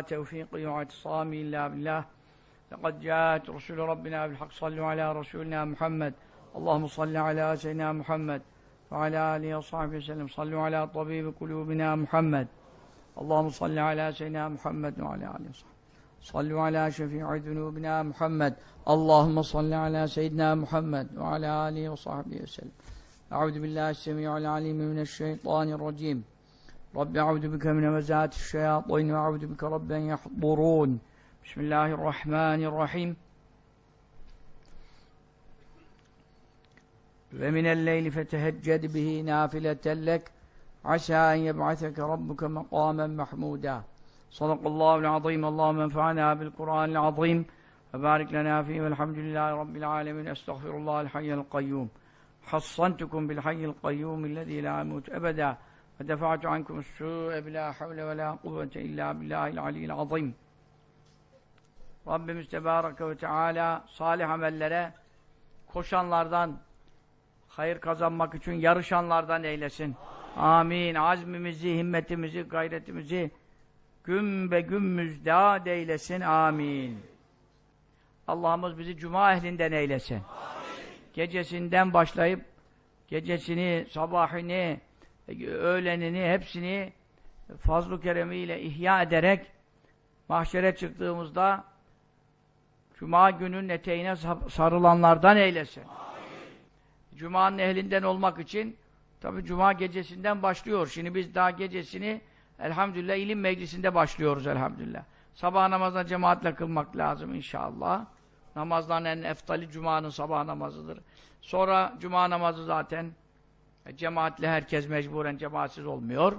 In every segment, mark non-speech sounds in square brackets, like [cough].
توفيقي واعتصامي إلا بالله. لقد جاءت رسل ربنا بالحق صلوا على رسولنا محمد. اللهم صل على سيدنا محمد وعلى آله وصحبه وسلم. صلوا على طبيب قلوبنا محمد. اللهم صل على سيدنا محمد وعلى آله وصحبه صلوا على شفيع ذنوبنا محمد. اللهم صل على سيدنا محمد وعلى آله وصحبه وسلم. أعوذ بالله السميع العليم من الشيطان الرجيم. رب أعوذ بك من همزات الشياطين وأعوذ بك رب أن يحضرون. بسم الله الرحمن الرحيم. ومن الليل فتهجد به نافلة لك. عسى أن يبعثك ربك مقاما محمودا. صدق الله العظيم. اللهم انفعنا بالقرآن العظيم. وبارك لنا فيه. والحمد لله رب العالمين. أستغفر الله الحي القيوم. حصنتكم بالحي القيوم الذي لا يموت أبدا. ve defa'tu ankum su'e bila havle ve la kuvvete illa billahil aliyyil azim. Rabbimiz Tebareke ve Teala salih amellere koşanlardan, hayır kazanmak için yarışanlardan eylesin. Amin. Azmimizi, himmetimizi, gayretimizi gün be gün müzdat eylesin. Amin. Allah'ımız bizi cuma ehlinden eylesin. Amin. Gecesinden başlayıp gecesini, sabahını, öğlenini, hepsini fazl-ı keremiyle ihya ederek mahşere çıktığımızda Cuma günün eteğine sarılanlardan eylesin. Cuma'nın ehlinden olmak için tabi Cuma gecesinden başlıyor. Şimdi biz daha gecesini elhamdülillah ilim meclisinde başlıyoruz elhamdülillah. Sabah namazına cemaatle kılmak lazım inşallah. Namazların en eftali Cuma'nın sabah namazıdır. Sonra Cuma namazı zaten cemaatle herkes mecburen cemaatsiz olmuyor.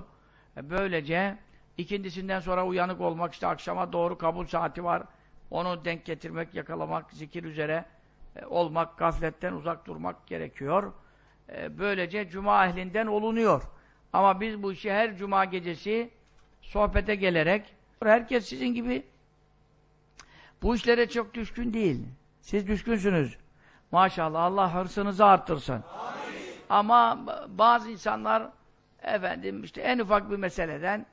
E, böylece ikindisinden sonra uyanık olmak işte akşama doğru kabul saati var. Onu denk getirmek, yakalamak, zikir üzere e, olmak, gafletten uzak durmak gerekiyor. E, böylece cuma ehlinden olunuyor. Ama biz bu işi her cuma gecesi sohbete gelerek herkes sizin gibi bu işlere çok düşkün değil. Siz düşkünsünüz. Maşallah Allah hırsınızı arttırsın. Amin. Ama bazı insanlar efendim işte en ufak bir meseleden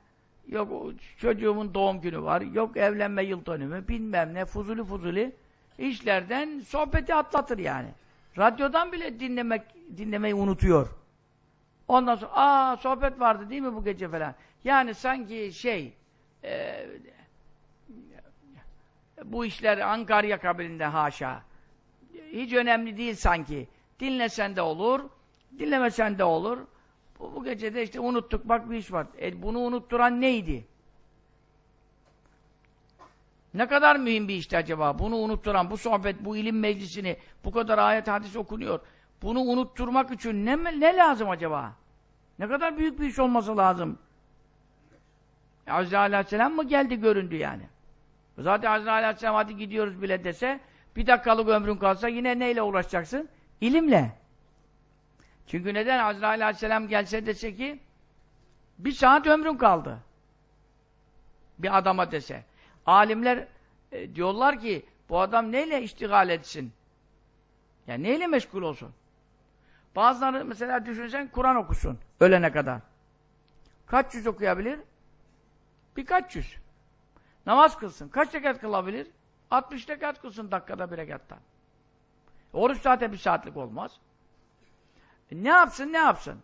yok çocuğumun doğum günü var, yok evlenme yıl dönümü, bilmem ne, fuzuli fuzuli işlerden sohbeti atlatır yani. Radyodan bile dinlemek dinlemeyi unutuyor. Ondan sonra aa sohbet vardı değil mi bu gece falan. Yani sanki şey e, bu işler Ankarya kabilində haşa. Hiç önemli değil sanki. Dinlesen de olur, dinlemesen de olur. Bu, bu gecede işte unuttuk bak bir iş var. E, bunu unutturan neydi? Ne kadar mühim bir işti acaba? Bunu unutturan, bu sohbet, bu ilim meclisini, bu kadar ayet hadis okunuyor. Bunu unutturmak için ne, ne lazım acaba? Ne kadar büyük bir iş olması lazım? Azrail Aleyhisselam mı geldi göründü yani? Zaten Azrail Aleyhisselam hadi gidiyoruz bile dese bir dakikalık ömrün kalsa yine neyle uğraşacaksın? İlimle. Çünkü neden Azrail Aleyhisselam gelse dese ki bir saat ömrün kaldı. Bir adama dese. Alimler e, diyorlar ki bu adam neyle iştigal etsin? Yani neyle meşgul olsun? Bazıları mesela düşünsen Kur'an okusun ölene kadar. Kaç yüz okuyabilir? Birkaç yüz. Namaz kılsın. Kaç rekat kılabilir? 60 rekat kılsın dakikada bir rekattan. Oruç zaten bir saatlik olmaz. E ne yapsın, ne yapsın?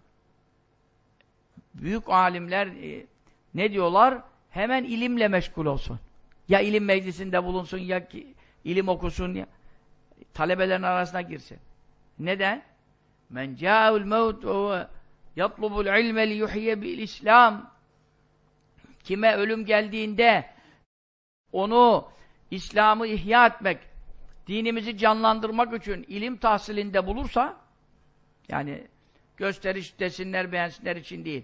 Büyük alimler e, ne diyorlar? Hemen ilimle meşgul olsun. Ya ilim meclisinde bulunsun, ya ki, ilim okusun, ya talebelerin arasına girsin. Neden? Men câ'ul mevt ve yatlubul ilme li yuhye bil İslam Kime ölüm geldiğinde onu İslam'ı ihya etmek, dinimizi canlandırmak için ilim tahsilinde bulursa yani gösteriş desinler beğensinler için değil.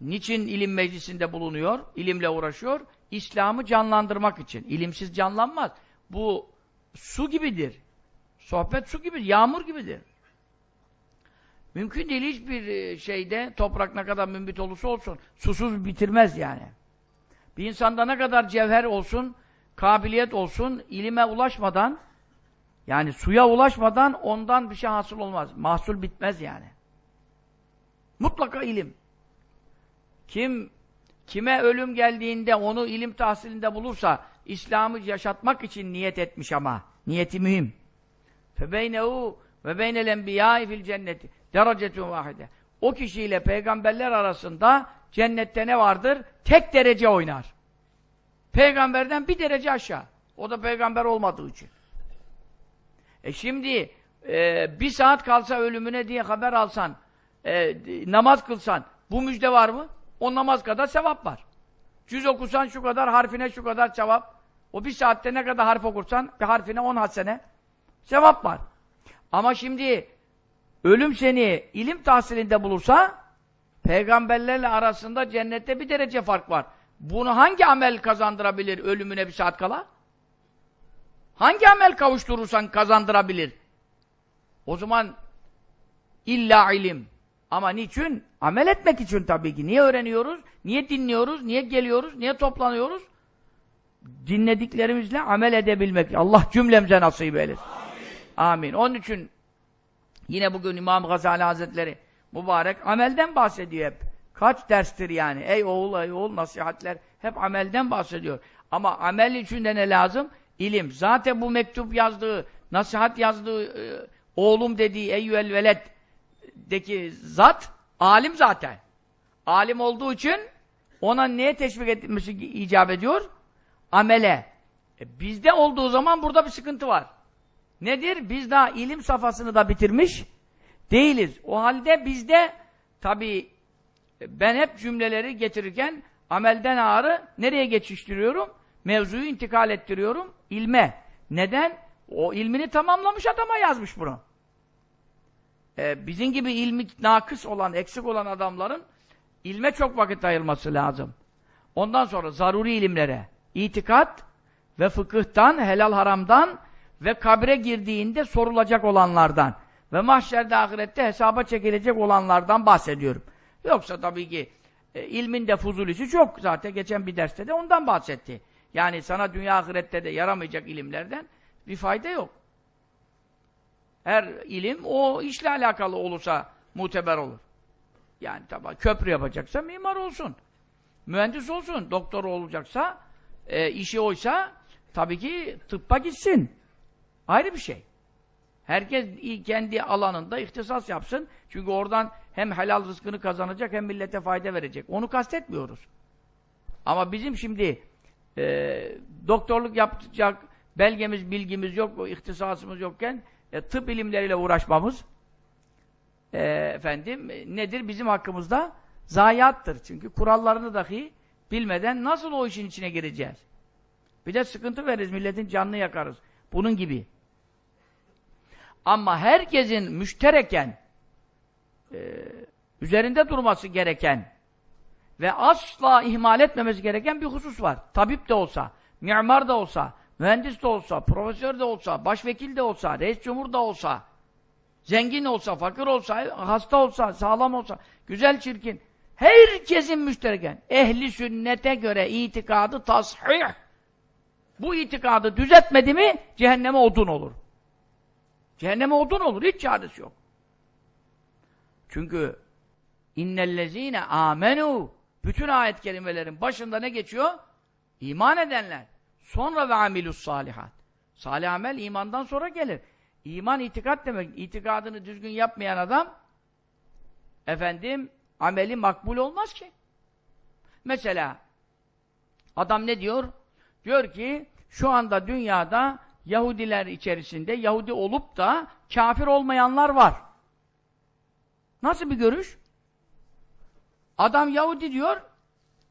Niçin ilim meclisinde bulunuyor? İlimle uğraşıyor. İslam'ı canlandırmak için. İlimsiz canlanmaz. Bu su gibidir. Sohbet su gibidir. Yağmur gibidir. Mümkün değil hiçbir e, şeyde toprak ne kadar mümbit olursa olsun susuz bitirmez yani. Bir insanda ne kadar cevher olsun, kabiliyet olsun, ilime ulaşmadan yani suya ulaşmadan ondan bir şey hasıl olmaz. Mahsul bitmez yani. Mutlaka ilim. Kim kime ölüm geldiğinde onu ilim tahsilinde bulursa İslam'ı yaşatmak için niyet etmiş ama niyeti mühim. Febeynehu ve beynel enbiyâi fil cenneti derecetun vahide. O kişiyle peygamberler arasında cennette ne vardır? Tek derece oynar. Peygamberden bir derece aşağı. O da peygamber olmadığı için. E şimdi e, bir saat kalsa ölümüne diye haber alsan, e, namaz kılsan, bu müjde var mı? O namaz kadar sevap var. Cüz okusan şu kadar, harfine şu kadar sevap. O bir saatte ne kadar harf okursan, bir harfine on hasene sevap var. Ama şimdi ölüm seni ilim tahsilinde bulursa, peygamberlerle arasında cennette bir derece fark var. Bunu hangi amel kazandırabilir ölümüne bir saat kala? Hangi amel kavuşturursan kazandırabilir? O zaman illa ilim. Ama niçin? Amel etmek için tabii ki. Niye öğreniyoruz? Niye dinliyoruz? Niye geliyoruz? Niye toplanıyoruz? Dinlediklerimizle amel edebilmek. Allah cümlemize nasip eylesin. Amin. Amin. Onun için yine bugün İmam Gazali Hazretleri mübarek amelden bahsediyor hep. Kaç derstir yani? Ey oğul, ey oğul nasihatler hep amelden bahsediyor. Ama amel için de ne lazım? İlim. Zaten bu mektup yazdığı, nasihat yazdığı, e, oğlum dediği eyyüel veleddeki zat, alim zaten. Alim olduğu için ona neye teşvik edilmesi icap ediyor? Amele. E, bizde olduğu zaman burada bir sıkıntı var. Nedir? Biz daha ilim safhasını da bitirmiş değiliz. O halde bizde tabii ben hep cümleleri getirirken amelden ağrı nereye geçiştiriyorum? Mevzuyu intikal ettiriyorum ilme. Neden? O ilmini tamamlamış adama yazmış bunu. Ee, bizim gibi ilmi nakıs olan, eksik olan adamların ilme çok vakit ayırması lazım. Ondan sonra zaruri ilimlere, itikat ve fıkıhtan, helal haramdan ve kabre girdiğinde sorulacak olanlardan ve mahşerde ahirette hesaba çekilecek olanlardan bahsediyorum. Yoksa tabii ki e, ilmin de fuzulisi çok. Zaten geçen bir derste de ondan bahsetti. Yani sana dünya ahirette de yaramayacak ilimlerden bir fayda yok. Her ilim o işle alakalı olursa muteber olur. Yani tabi köprü yapacaksa mimar olsun. Mühendis olsun. Doktor olacaksa e, işi oysa tabii ki tıbba gitsin. Ayrı bir şey. Herkes kendi alanında ihtisas yapsın. Çünkü oradan hem helal rızkını kazanacak hem millete fayda verecek. Onu kastetmiyoruz. Ama bizim şimdi e, doktorluk yapacak belgemiz, bilgimiz yok, ihtisasımız yokken e, tıp ilimleriyle uğraşmamız e, efendim nedir? Bizim hakkımızda zayiattır. Çünkü kurallarını dahi bilmeden nasıl o işin içine gireceğiz? Bir de sıkıntı veririz, milletin canını yakarız. Bunun gibi. Ama herkesin müştereken e, üzerinde durması gereken ve asla ihmal etmemesi gereken bir husus var. Tabip de olsa, mimar da olsa, mühendis de olsa, profesör de olsa, başvekil de olsa, reis cumhur da olsa, zengin olsa, fakir olsa, hasta olsa, sağlam olsa, güzel çirkin, herkesin müştereken, ehli sünnete göre itikadı tasih. Bu itikadı düzeltmedi mi, cehenneme odun olur. Cehenneme odun olur, hiç çaresi yok. Çünkü innellezine amenu bütün ayet kelimelerin başında ne geçiyor? İman edenler. Sonra ve amilus salihat. Salih amel imandan sonra gelir. İman itikat demek. İtikadını düzgün yapmayan adam efendim ameli makbul olmaz ki. Mesela adam ne diyor? Diyor ki şu anda dünyada Yahudiler içerisinde Yahudi olup da kafir olmayanlar var. Nasıl bir görüş? Adam Yahudi diyor,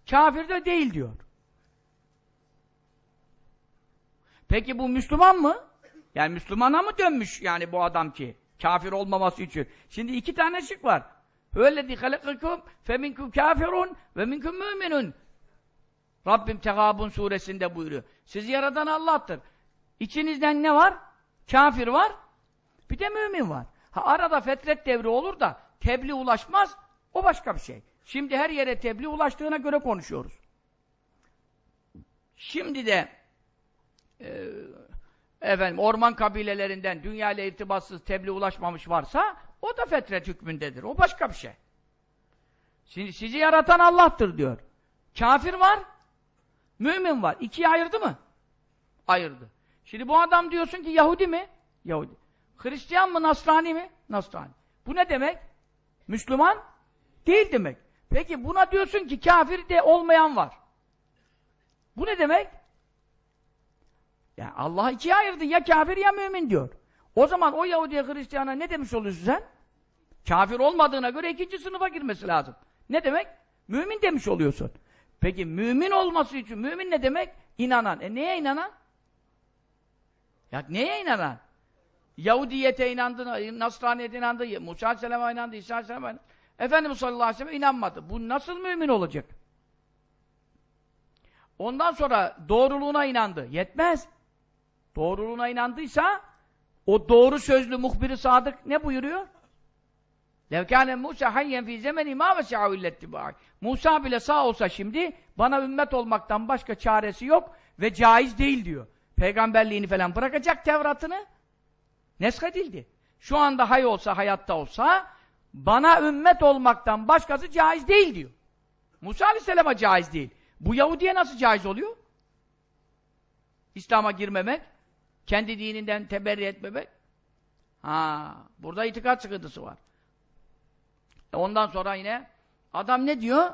kafir de değil diyor. Peki bu Müslüman mı? Yani Müslümana mı dönmüş yani bu adam ki? Kafir olmaması için. Şimdi iki tane şık var. Halakakum feminkum kafirun ve minkum müminun. Rabbim Tegabun suresinde buyuruyor. Sizi yaratan Allah'tır. İçinizden ne var? Kafir var. Bir de mümin var. Ha arada fetret devri olur da tebliğ ulaşmaz. O başka bir şey. Şimdi her yere tebliğ ulaştığına göre konuşuyoruz. Şimdi de e, efendim orman kabilelerinden dünya irtibatsız tebliğ ulaşmamış varsa o da fetret hükmündedir. O başka bir şey. Şimdi sizi yaratan Allah'tır diyor. Kafir var, mümin var. İkiye ayırdı mı? Ayırdı. Şimdi bu adam diyorsun ki Yahudi mi? Yahudi. Hristiyan mı, Nasrani mi? Nasrani. Bu ne demek? Müslüman değil demek. Peki buna diyorsun ki kafir de olmayan var. Bu ne demek? Yani Allah ikiye ayırdı. Ya kafir ya mümin diyor. O zaman o Yahudiye Hristiyana ne demiş oluyorsun sen? Kafir olmadığına göre ikinci sınıfa girmesi lazım. Ne demek? Mümin demiş oluyorsun. Peki mümin olması için mümin ne demek? İnanan. E neye inanan? Ya neye inanan? Yahudiyete inandı, Nasraniyete inandı, Musa Aleyhisselam'a inandı, İsa Aleyhisselam'a inandı. Efendimiz sallallahu aleyhi ve sellem inanmadı. Bu nasıl mümin olacak? Ondan sonra doğruluğuna inandı. Yetmez. Doğruluğuna inandıysa o doğru sözlü muhbiri sadık ne buyuruyor? Levkâne Musa hayyen fî zemeni mâ vese'ahu illettiba'i. Musa bile sağ olsa şimdi bana ümmet olmaktan başka çaresi yok ve caiz değil diyor. Peygamberliğini falan bırakacak Tevrat'ını neshedildi. Şu anda hay olsa, hayatta olsa bana ümmet olmaktan başkası caiz değil diyor. Musa Aleyhisselam'a caiz değil. Bu Yahudiye nasıl caiz oluyor? İslam'a girmemek, kendi dininden teberri etmemek. Ha, burada itikat sıkıntısı var. E ondan sonra yine adam ne diyor?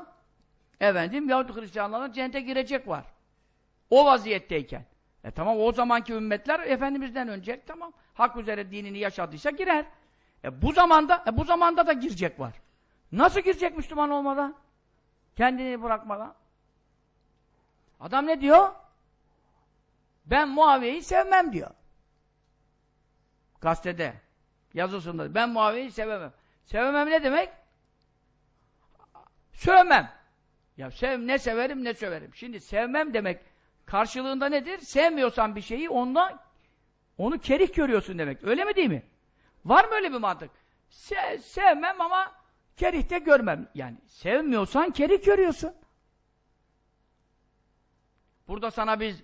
Efendim Yahudi Hristiyanların cennete girecek var. O vaziyetteyken. E tamam o zamanki ümmetler Efendimiz'den önce tamam. Hak üzere dinini yaşadıysa girer. E bu zamanda e bu zamanda da girecek var. Nasıl girecek Müslüman olmadan? Kendini bırakmadan. Adam ne diyor? Ben Muaviye'yi sevmem diyor. Gazetede. Yazısında. Ben Muaviye'yi sevemem. Sevemem ne demek? Sövmem. Ya sev ne severim ne söverim. Şimdi sevmem demek karşılığında nedir? Sevmiyorsan bir şeyi onda onu kerih görüyorsun demek. Öyle mi değil mi? Var mı öyle bir mantık? Se sevmem ama kerihte görmem. Yani sevmiyorsan kerih görüyorsun. Burada sana biz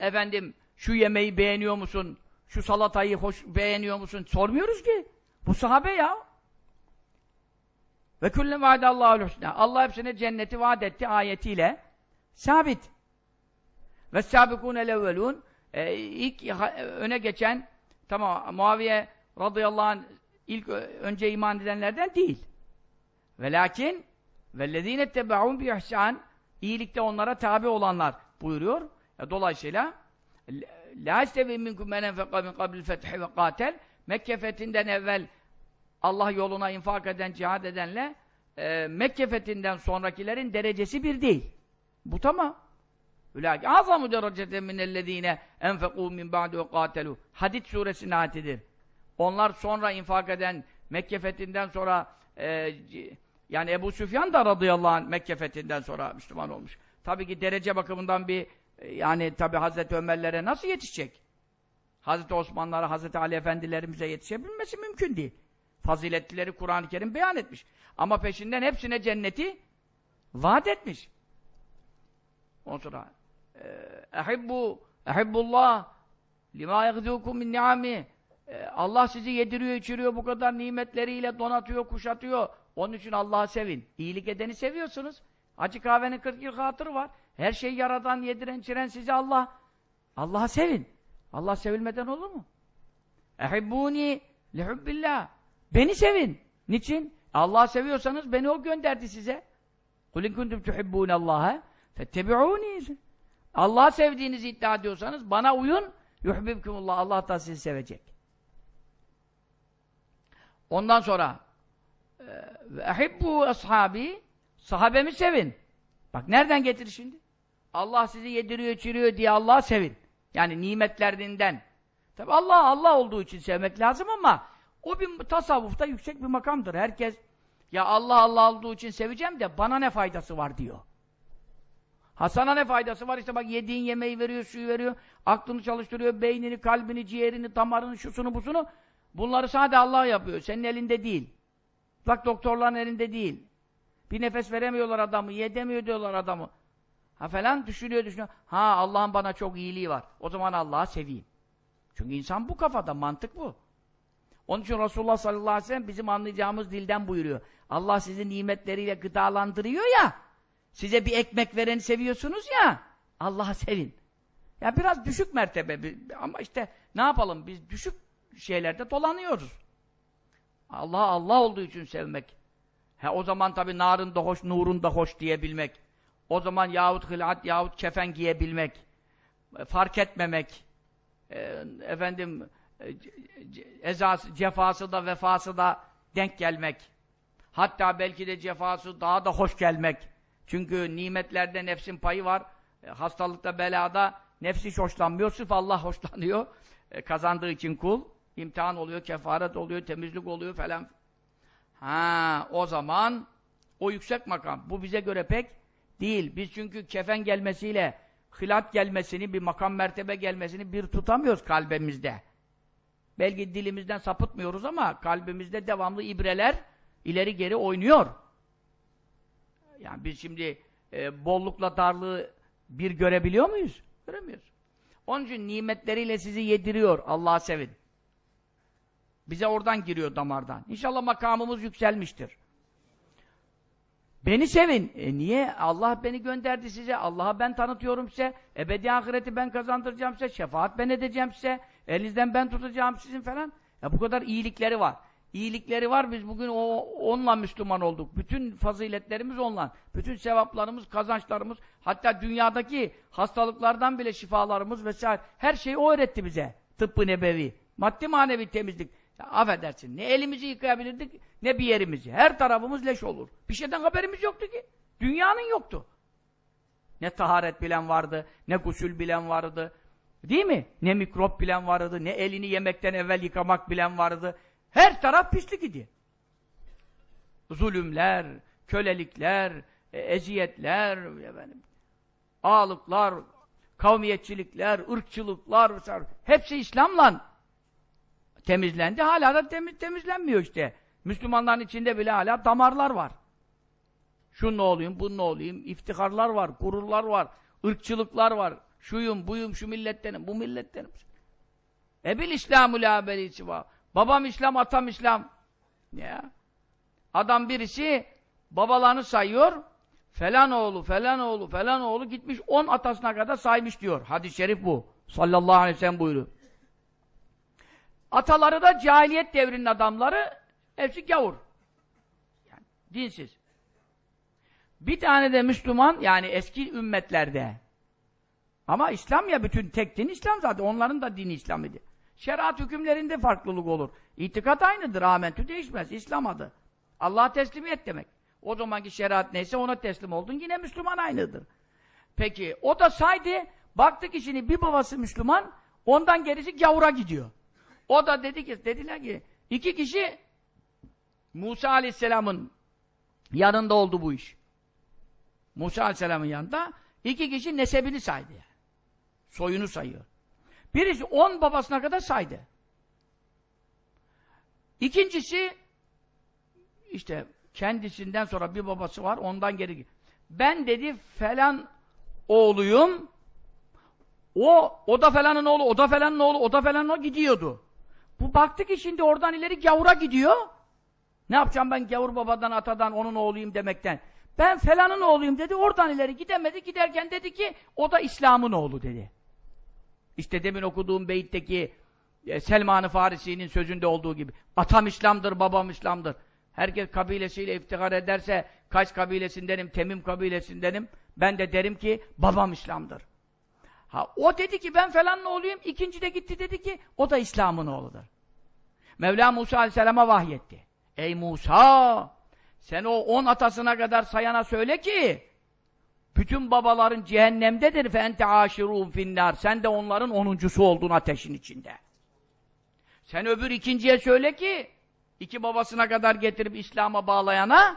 efendim şu yemeği beğeniyor musun? Şu salatayı hoş beğeniyor musun? Sormuyoruz ki. Bu sahabe ya. Ve kullen vaadallahu husna. Allah hepsine cenneti vaat etti ayetiyle. Sabit. Ve sabikun evvelun e, ilk öne geçen tamam Muaviye radıyallahu anh ilk önce iman edenlerden değil. Ve lakin tebe'un bi ihsan iyilikte onlara tabi olanlar buyuruyor. E, dolayısıyla la istevi minkum men enfeka min kabil fethi ve katel Mekke fethinden evvel Allah yoluna infak eden, cihad edenle e, Mekke fethinden sonrakilerin derecesi bir değil. Bu tamam. Ülâki azamu dereceten minellezîne enfekû min ba'du ve kâtelû. Hadid suresinin ayetidir. Onlar sonra infak eden, Mekke fethinden sonra e, yani Ebu Süfyan da radıyallahu anh Mekke fethinden sonra Müslüman olmuş. Tabii ki derece bakımından bir yani tabii Hazreti Ömer'lere nasıl yetişecek? Hazreti Osmanlara, Hazreti Ali Efendilerimize yetişebilmesi mümkün değil. Faziletlileri Kur'an-ı Kerim beyan etmiş. Ama peşinden hepsine cenneti vaat etmiş. Ondan sonra ehibbu ehibbullah lima yagdukum min ni'ami Allah sizi yediriyor, içiriyor, bu kadar nimetleriyle donatıyor, kuşatıyor. Onun için Allah'ı sevin. İyilik edeni seviyorsunuz. Acı kahvenin 40 yıl hatırı var. Her şeyi yaradan, yediren, içiren sizi Allah. Allah'a sevin. Allah sevilmeden olur mu? Ehibbuni lihubbillah. Beni sevin. Niçin? Allah'ı seviyorsanız beni o gönderdi size. Kul in kuntum tuhibbunallaha fettebi'uni. Allah'ı sevdiğinizi iddia ediyorsanız bana uyun. Yuhibbukumullah. Allah da sizi sevecek. Ondan sonra ehibbu ashabi sahabemi sevin. Bak nereden getir şimdi? Allah sizi yediriyor, içiriyor diye Allah'ı sevin. Yani nimetlerinden. Tabi Allah Allah olduğu için sevmek lazım ama o bir tasavvufta yüksek bir makamdır. Herkes ya Allah Allah olduğu için seveceğim de bana ne faydası var diyor. Ha sana ne faydası var? İşte bak yediğin yemeği veriyor, suyu veriyor, aklını çalıştırıyor, beynini, kalbini, ciğerini, damarını, şusunu, busunu. Bunları sadece Allah yapıyor. Senin elinde değil. Bak doktorların elinde değil. Bir nefes veremiyorlar adamı, yedemiyor diyorlar adamı. Ha falan düşünüyor, düşünüyor. Ha Allah'ın bana çok iyiliği var. O zaman Allah'ı seveyim. Çünkü insan bu kafada, mantık bu. Onun için Resulullah sallallahu aleyhi ve sellem bizim anlayacağımız dilden buyuruyor. Allah sizi nimetleriyle gıdalandırıyor ya, Size bir ekmek vereni seviyorsunuz ya, Allah'ı sevin. Ya biraz düşük mertebe ama işte ne yapalım biz düşük şeylerde dolanıyoruz. Allah Allah olduğu için sevmek. Ha, o zaman tabii narın da hoş, nurun da hoş diyebilmek. O zaman yahut hılat yahut kefen giyebilmek. E, Fark etmemek. E, efendim e, ezası, cefası da vefası da denk gelmek. Hatta belki de cefası daha da hoş gelmek. Çünkü nimetlerde nefsin payı var. E, hastalıkta, belada nefsi hiç hoşlanmıyor. Sırf Allah [laughs] hoşlanıyor. E, kazandığı için kul. imtihan oluyor, kefaret oluyor, temizlik oluyor falan. Ha, o zaman o yüksek makam. Bu bize göre pek değil. Biz çünkü kefen gelmesiyle hilat gelmesini, bir makam mertebe gelmesini bir tutamıyoruz kalbimizde. Belki dilimizden sapıtmıyoruz ama kalbimizde devamlı ibreler ileri geri oynuyor. Yani biz şimdi e, bollukla darlığı bir görebiliyor muyuz? Göremiyoruz. Onun için nimetleriyle sizi yediriyor. Allah'a sevin. Bize oradan giriyor damardan. İnşallah makamımız yükselmiştir. Beni sevin. E niye? Allah beni gönderdi size. Allah'a ben tanıtıyorum size. Ebedi ahireti ben kazandıracağım size. Şefaat ben edeceğim size. Elinizden ben tutacağım sizin falan. Ya bu kadar iyilikleri var. İyilikleri var. Biz bugün o onunla Müslüman olduk. Bütün faziletlerimiz onunla. Bütün sevaplarımız, kazançlarımız, hatta dünyadaki hastalıklardan bile şifalarımız vesaire. Her şeyi o öğretti bize. Tıbbı nebevi. Maddi manevi temizlik. Ya affedersin. Ne elimizi yıkayabilirdik, ne bir yerimizi. Her tarafımız leş olur. Bir şeyden haberimiz yoktu ki. Dünyanın yoktu. Ne taharet bilen vardı, ne gusül bilen vardı. Değil mi? Ne mikrop bilen vardı, ne elini yemekten evvel yıkamak bilen vardı. Her taraf pislik idi. Zulümler, kölelikler, e, eziyetler, efendim, ağalıklar, kavmiyetçilikler, ırkçılıklar, hepsi İslam'la temizlendi. Hala da temiz, temizlenmiyor işte. Müslümanların içinde bile hala damarlar var. Şunun olayım, bunun olayım, iftiharlar var, gururlar var, ırkçılıklar var. Şuyum, buyum, şu millettenim, bu millettenim. Ebil İslamu la var. Babam İslam, atam İslam. Ya. Adam birisi babalarını sayıyor. Falan oğlu, falan oğlu, falan oğlu gitmiş on atasına kadar saymış diyor. Hadis-i şerif bu. Sallallahu aleyhi ve sellem buyuruyor. Ataları da cahiliyet devrinin adamları hepsi gavur. Yani dinsiz. Bir tane de Müslüman yani eski ümmetlerde ama İslam ya bütün tek din İslam zaten. Onların da dini İslam idi. Şeriat hükümlerinde farklılık olur. İtikat aynıdır. Amentü değişmez. İslam adı. Allah'a teslimiyet demek. O zamanki şeriat neyse ona teslim oldun. Yine Müslüman aynıdır. Peki o da saydı. Baktı ki şimdi bir babası Müslüman ondan gerisi gavura gidiyor. O da dedi ki, dediler ki iki kişi Musa Aleyhisselam'ın yanında oldu bu iş. Musa Aleyhisselam'ın yanında iki kişi nesebini saydı yani. Soyunu sayıyor. Birisi on babasına kadar saydı. İkincisi işte kendisinden sonra bir babası var ondan geri ben dedi falan oğluyum o, o da falanın oğlu, o da falanın oğlu, o da falanın oğlu gidiyordu. Bu baktı ki şimdi oradan ileri gavura gidiyor. Ne yapacağım ben gavur babadan, atadan, onun oğluyum demekten. Ben falanın oğluyum dedi, oradan ileri gidemedi. Giderken dedi ki, o da İslam'ın oğlu dedi. İşte demin okuduğum beyitteki e, Selman-ı Farisi'nin sözünde olduğu gibi. Atam İslam'dır, babam İslam'dır. Herkes kabilesiyle iftihar ederse, Kays kabilesindenim, Temim kabilesindenim. Ben de derim ki, babam İslam'dır. Ha, o dedi ki ben falanın oğluyum. İkinci de gitti dedi ki o da İslam'ın oğludur. Mevla Musa Aleyhisselam'a vahyetti. Ey Musa! Sen o on atasına kadar sayana söyle ki bütün babaların cehennemdedir fe ente aşirûn finnâr. Sen de onların onuncusu oldun ateşin içinde. Sen öbür ikinciye söyle ki iki babasına kadar getirip İslam'a bağlayana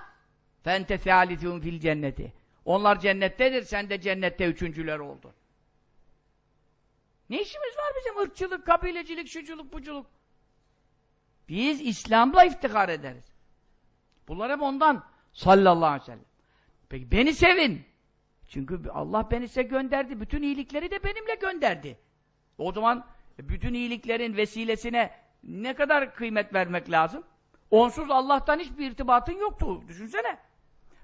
fe ente thâlithûn fil cenneti. Onlar cennettedir, sen de cennette üçüncüler oldun. Ne işimiz var bizim ırkçılık, kabilecilik, şuculuk, buculuk? Biz İslam'la iftihar ederiz. Bunlar hep ondan sallallahu aleyhi ve sellem. Peki beni sevin. Çünkü Allah beni size gönderdi. Bütün iyilikleri de benimle gönderdi. O zaman bütün iyiliklerin vesilesine ne kadar kıymet vermek lazım? Onsuz Allah'tan hiçbir irtibatın yoktu. Düşünsene.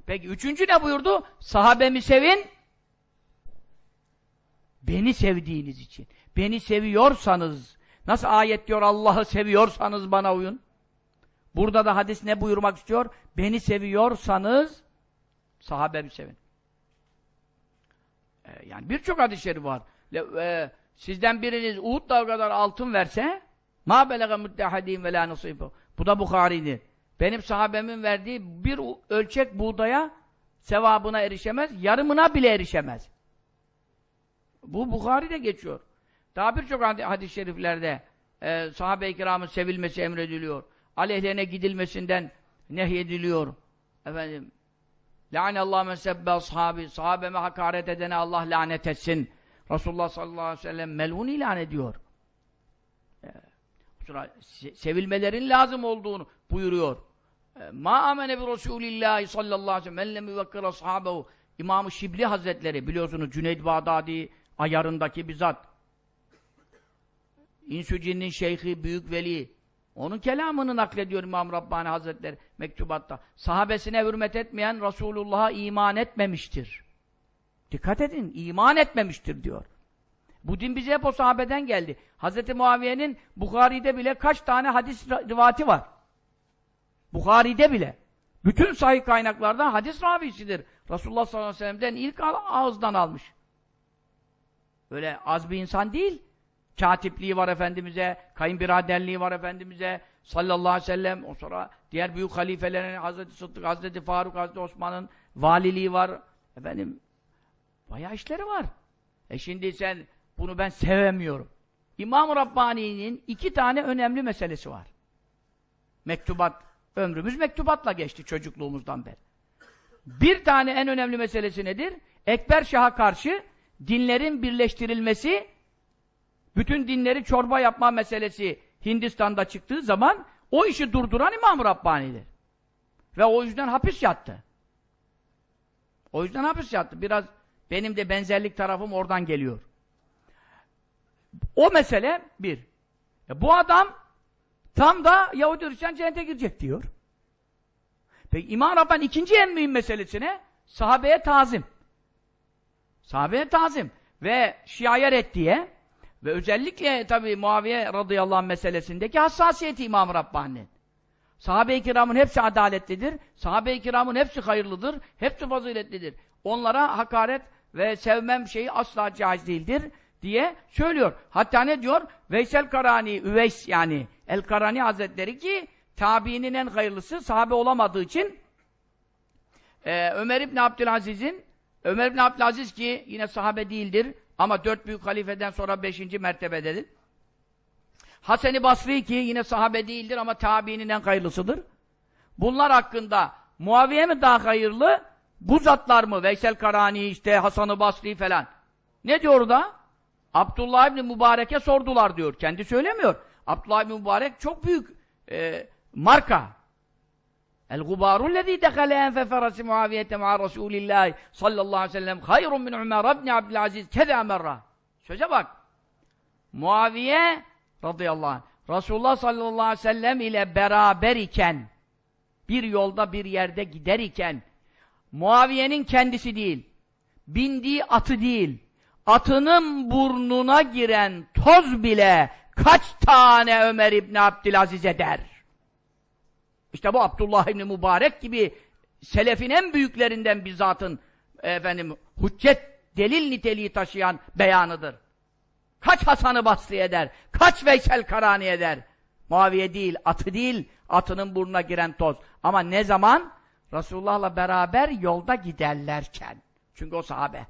Peki üçüncü ne buyurdu? Sahabemi sevin. Beni sevdiğiniz için. Beni seviyorsanız, nasıl ayet diyor Allah'ı seviyorsanız bana uyun. Burada da hadis ne buyurmak istiyor? Beni seviyorsanız sahabemi sevin. Ee, yani birçok hadis-i şerif var. Le, e, sizden biriniz Uhud dağı kadar altın verse ma belege muttehadîn ve lâ nasîfû. Bu da Bukhari'dir. Benim sahabemin verdiği bir ölçek buğdaya sevabına erişemez, yarımına bile erişemez. Bu Bukhari'de geçiyor. Daha birçok hadis-i şeriflerde e, sahabe-i kiramın sevilmesi emrediliyor. Aleyhlerine gidilmesinden nehyediliyor. Efendim, Lâneallâhu men sebbe ashabi. Sahabeme hakaret edene Allah lanet etsin. Resulullah sallallahu aleyhi ve sellem melun ilan ediyor. Sonra sevilmelerin lazım olduğunu buyuruyor. Ma amene bi Resulillahi sallallahu aleyhi ve sellem men lem yuvekkir ashabehu. İmam-ı Şibli Hazretleri biliyorsunuz Cüneyd Bağdadi ayarındaki bizzat. İnsü cinnin şeyhi, büyük veli. Onun kelamını naklediyor İmam Rabbani Hazretleri mektubatta. Sahabesine hürmet etmeyen Resulullah'a iman etmemiştir. Dikkat edin, iman etmemiştir diyor. Bu din bize hep o sahabeden geldi. Hz. Muaviye'nin Bukhari'de bile kaç tane hadis rivati var. Bukhari'de bile. Bütün sahih kaynaklardan hadis ravisidir. Resulullah sallallahu aleyhi ve sellem'den ilk ağızdan almış. Öyle az bir insan değil. Katipliği var Efendimiz'e, kayınbiraderliği var Efendimiz'e sallallahu aleyhi ve sellem. O sonra diğer büyük halifelerin Hazreti Sıddık, Hazreti Faruk, Hazreti Osman'ın valiliği var. Efendim, bayağı işleri var. E şimdi sen, bunu ben sevemiyorum. İmam-ı Rabbani'nin iki tane önemli meselesi var. Mektubat, ömrümüz mektubatla geçti çocukluğumuzdan beri. Bir tane en önemli meselesi nedir? Ekber Şah'a karşı dinlerin birleştirilmesi bütün dinleri çorba yapma meselesi Hindistan'da çıktığı zaman o işi durduran İmam-ı Rabbani'dir. Ve o yüzden hapis yattı. O yüzden hapis yattı. Biraz benim de benzerlik tarafım oradan geliyor. O mesele bir. E bu adam tam da Yahudi Hristiyan cennete girecek diyor. Peki İmam Rabbani ikinci en mühim meselesine sahabeye tazim. Sahabeye tazim. Ve şiaya reddiye ve özellikle tabi Muaviye radıyallahu anh meselesindeki hassasiyeti İmam Rabbani'nin. Sahabe-i kiramın hepsi adaletlidir. Sahabe-i kiramın hepsi hayırlıdır. Hepsi faziletlidir. Onlara hakaret ve sevmem şeyi asla caiz değildir diye söylüyor. Hatta ne diyor? Veysel Karani, Üveys yani El Karani Hazretleri ki tabiinin en hayırlısı sahabe olamadığı için e, Ömer İbni Abdülaziz'in Ömer İbni Abdülaziz ki yine sahabe değildir ama dört büyük halifeden sonra beşinci mertebededir. Hasan-ı Basri ki yine sahabe değildir ama tabiinin en hayırlısıdır. Bunlar hakkında Muaviye mi daha hayırlı? Bu zatlar mı? Veysel Karani işte Hasan-ı Basri falan. Ne diyor da? Abdullah İbni Mübarek'e sordular diyor. Kendi söylemiyor. Abdullah İbni Mübarek çok büyük e, marka. El-gubaru lezî dekale enfe ferasi muaviyete ma'a Resulillahi sallallahu aleyhi ve sellem hayrun min Ömer ibn Abdülaziz keza merra. Söze bak. Muaviye radıyallahu anh Resulullah sallallahu aleyhi ve sellem ile beraber iken bir yolda bir yerde gider iken Muaviye'nin kendisi değil bindiği atı değil atının burnuna giren toz bile kaç tane Ömer İbni Abdülaziz eder? İşte bu Abdullah İbni Mübarek gibi selefin en büyüklerinden bir zatın efendim, hüccet, delil niteliği taşıyan beyanıdır. Kaç Hasan-ı Basri eder? Kaç Veysel Karani eder? Muaviye değil, atı değil, atının burnuna giren toz. Ama ne zaman? Resulullah'la beraber yolda giderlerken. Çünkü o sahabe.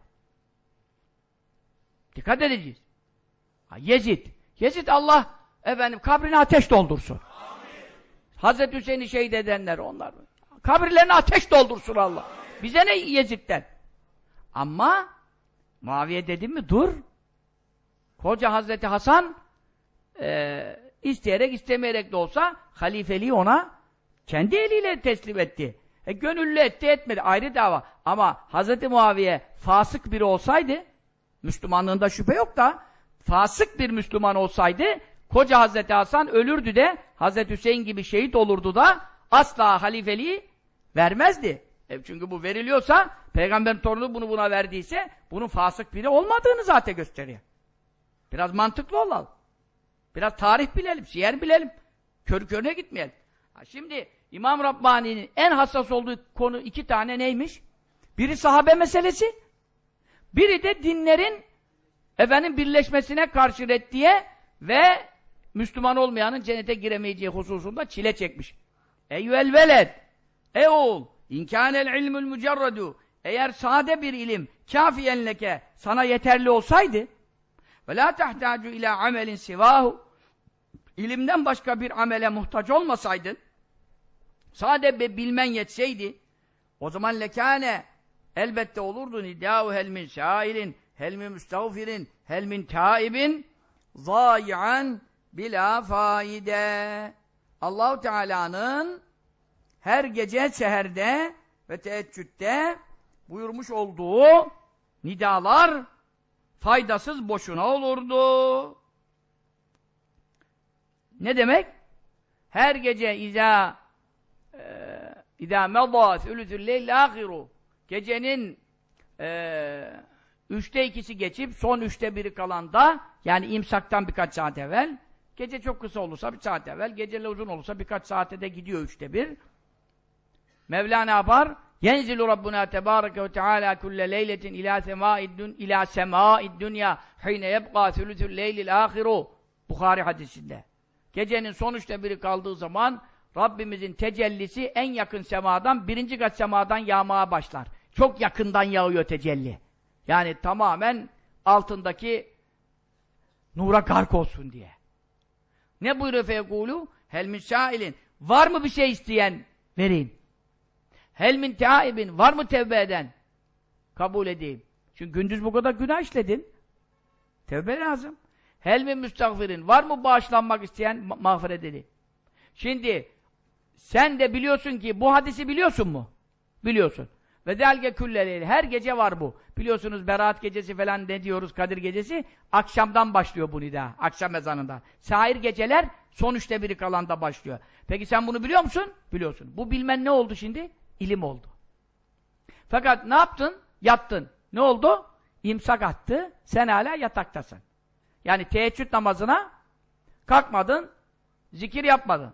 Dikkat edeceğiz. Ha, Yezid. Yezid Allah efendim kabrini ateş doldursun. Hazreti Hüseyin'i şehit edenler onlar. Kabirlerini ateş doldursun Allah. Bize ne Yezid'den? Ama Muaviye dedi mi dur. Koca Hazreti Hasan e, isteyerek istemeyerek de olsa halifeliği ona kendi eliyle teslim etti. E, gönüllü etti etmedi ayrı dava. Ama Hazreti Muaviye fasık biri olsaydı Müslümanlığında şüphe yok da fasık bir Müslüman olsaydı koca Hazreti Hasan ölürdü de Hazreti Hüseyin gibi şehit olurdu da asla halifeliği vermezdi. E çünkü bu veriliyorsa, peygamberin torunu bunu buna verdiyse, bunun fasık biri olmadığını zaten gösteriyor. Biraz mantıklı olalım. Biraz tarih bilelim, siyer bilelim. Kör körüne gitmeyelim. Ha şimdi İmam Rabbani'nin en hassas olduğu konu iki tane neymiş? Biri sahabe meselesi, biri de dinlerin efendim birleşmesine karşı reddiye ve Müslüman olmayanın cennete giremeyeceği hususunda çile çekmiş. Eyyüel veled, ey oğul, inkânel ilmül mücerredu, eğer sade bir ilim kâfiyen leke sana yeterli olsaydı ve la tahtacu ila amelin sivahu ilimden başka bir amele muhtaç olmasaydın sade bir bilmen yetseydi o zaman lekâne elbette olurdu nidâhu hel min şailin hel min müstağfirin hel min taibin zâyi'an bila faide Allahu Teala'nın her gece seherde ve teheccüde buyurmuş olduğu nidalar faydasız boşuna olurdu. Ne demek? Her gece izâ İzâ medâ thülüthül leyl âhiru Gecenin e, üçte ikisi geçip son üçte biri kalan da yani imsaktan birkaç saat evvel gece çok kısa olursa bir saat evvel geceler uzun olursa birkaç saate de gidiyor üçte bir Mevla ne yapar? Yenzilu Rabbuna tebareke ve teala kulle leyletin ila semâid dün ila semâid dünya hine yebqa thülüthül leylil âhiru Bukhari hadisinde. Gecenin son üçte biri kaldığı zaman Rabbimizin tecellisi en yakın semadan, birinci kat semadan yağmaya başlar. Çok yakından yağıyor tecelli. Yani tamamen altındaki nura gark olsun diye. Ne buyuruyor feyekûlû? Hel min. Var mı bir şey isteyen? Vereyim. Hel min teaibin. Var mı tevbe eden? Kabul edeyim. Çünkü gündüz bu kadar günah işledin. Tevbe lazım. Hel min müstagfirin. Var mı bağışlanmak isteyen? Ma mağfiret edeyim. Şimdi sen de biliyorsun ki bu hadisi biliyorsun mu? Biliyorsun. Ve delge külleleyli. Her gece var bu. Biliyorsunuz Berat gecesi falan ne diyoruz Kadir gecesi? Akşamdan başlıyor bu nida. Akşam ezanından. Sair geceler son üçte biri kalanda başlıyor. Peki sen bunu biliyor musun? Biliyorsun. Bu bilmen ne oldu şimdi? İlim oldu. Fakat ne yaptın? Yattın. Ne oldu? İmsak attı. Sen hala yataktasın. Yani teheccüd namazına kalkmadın, zikir yapmadın.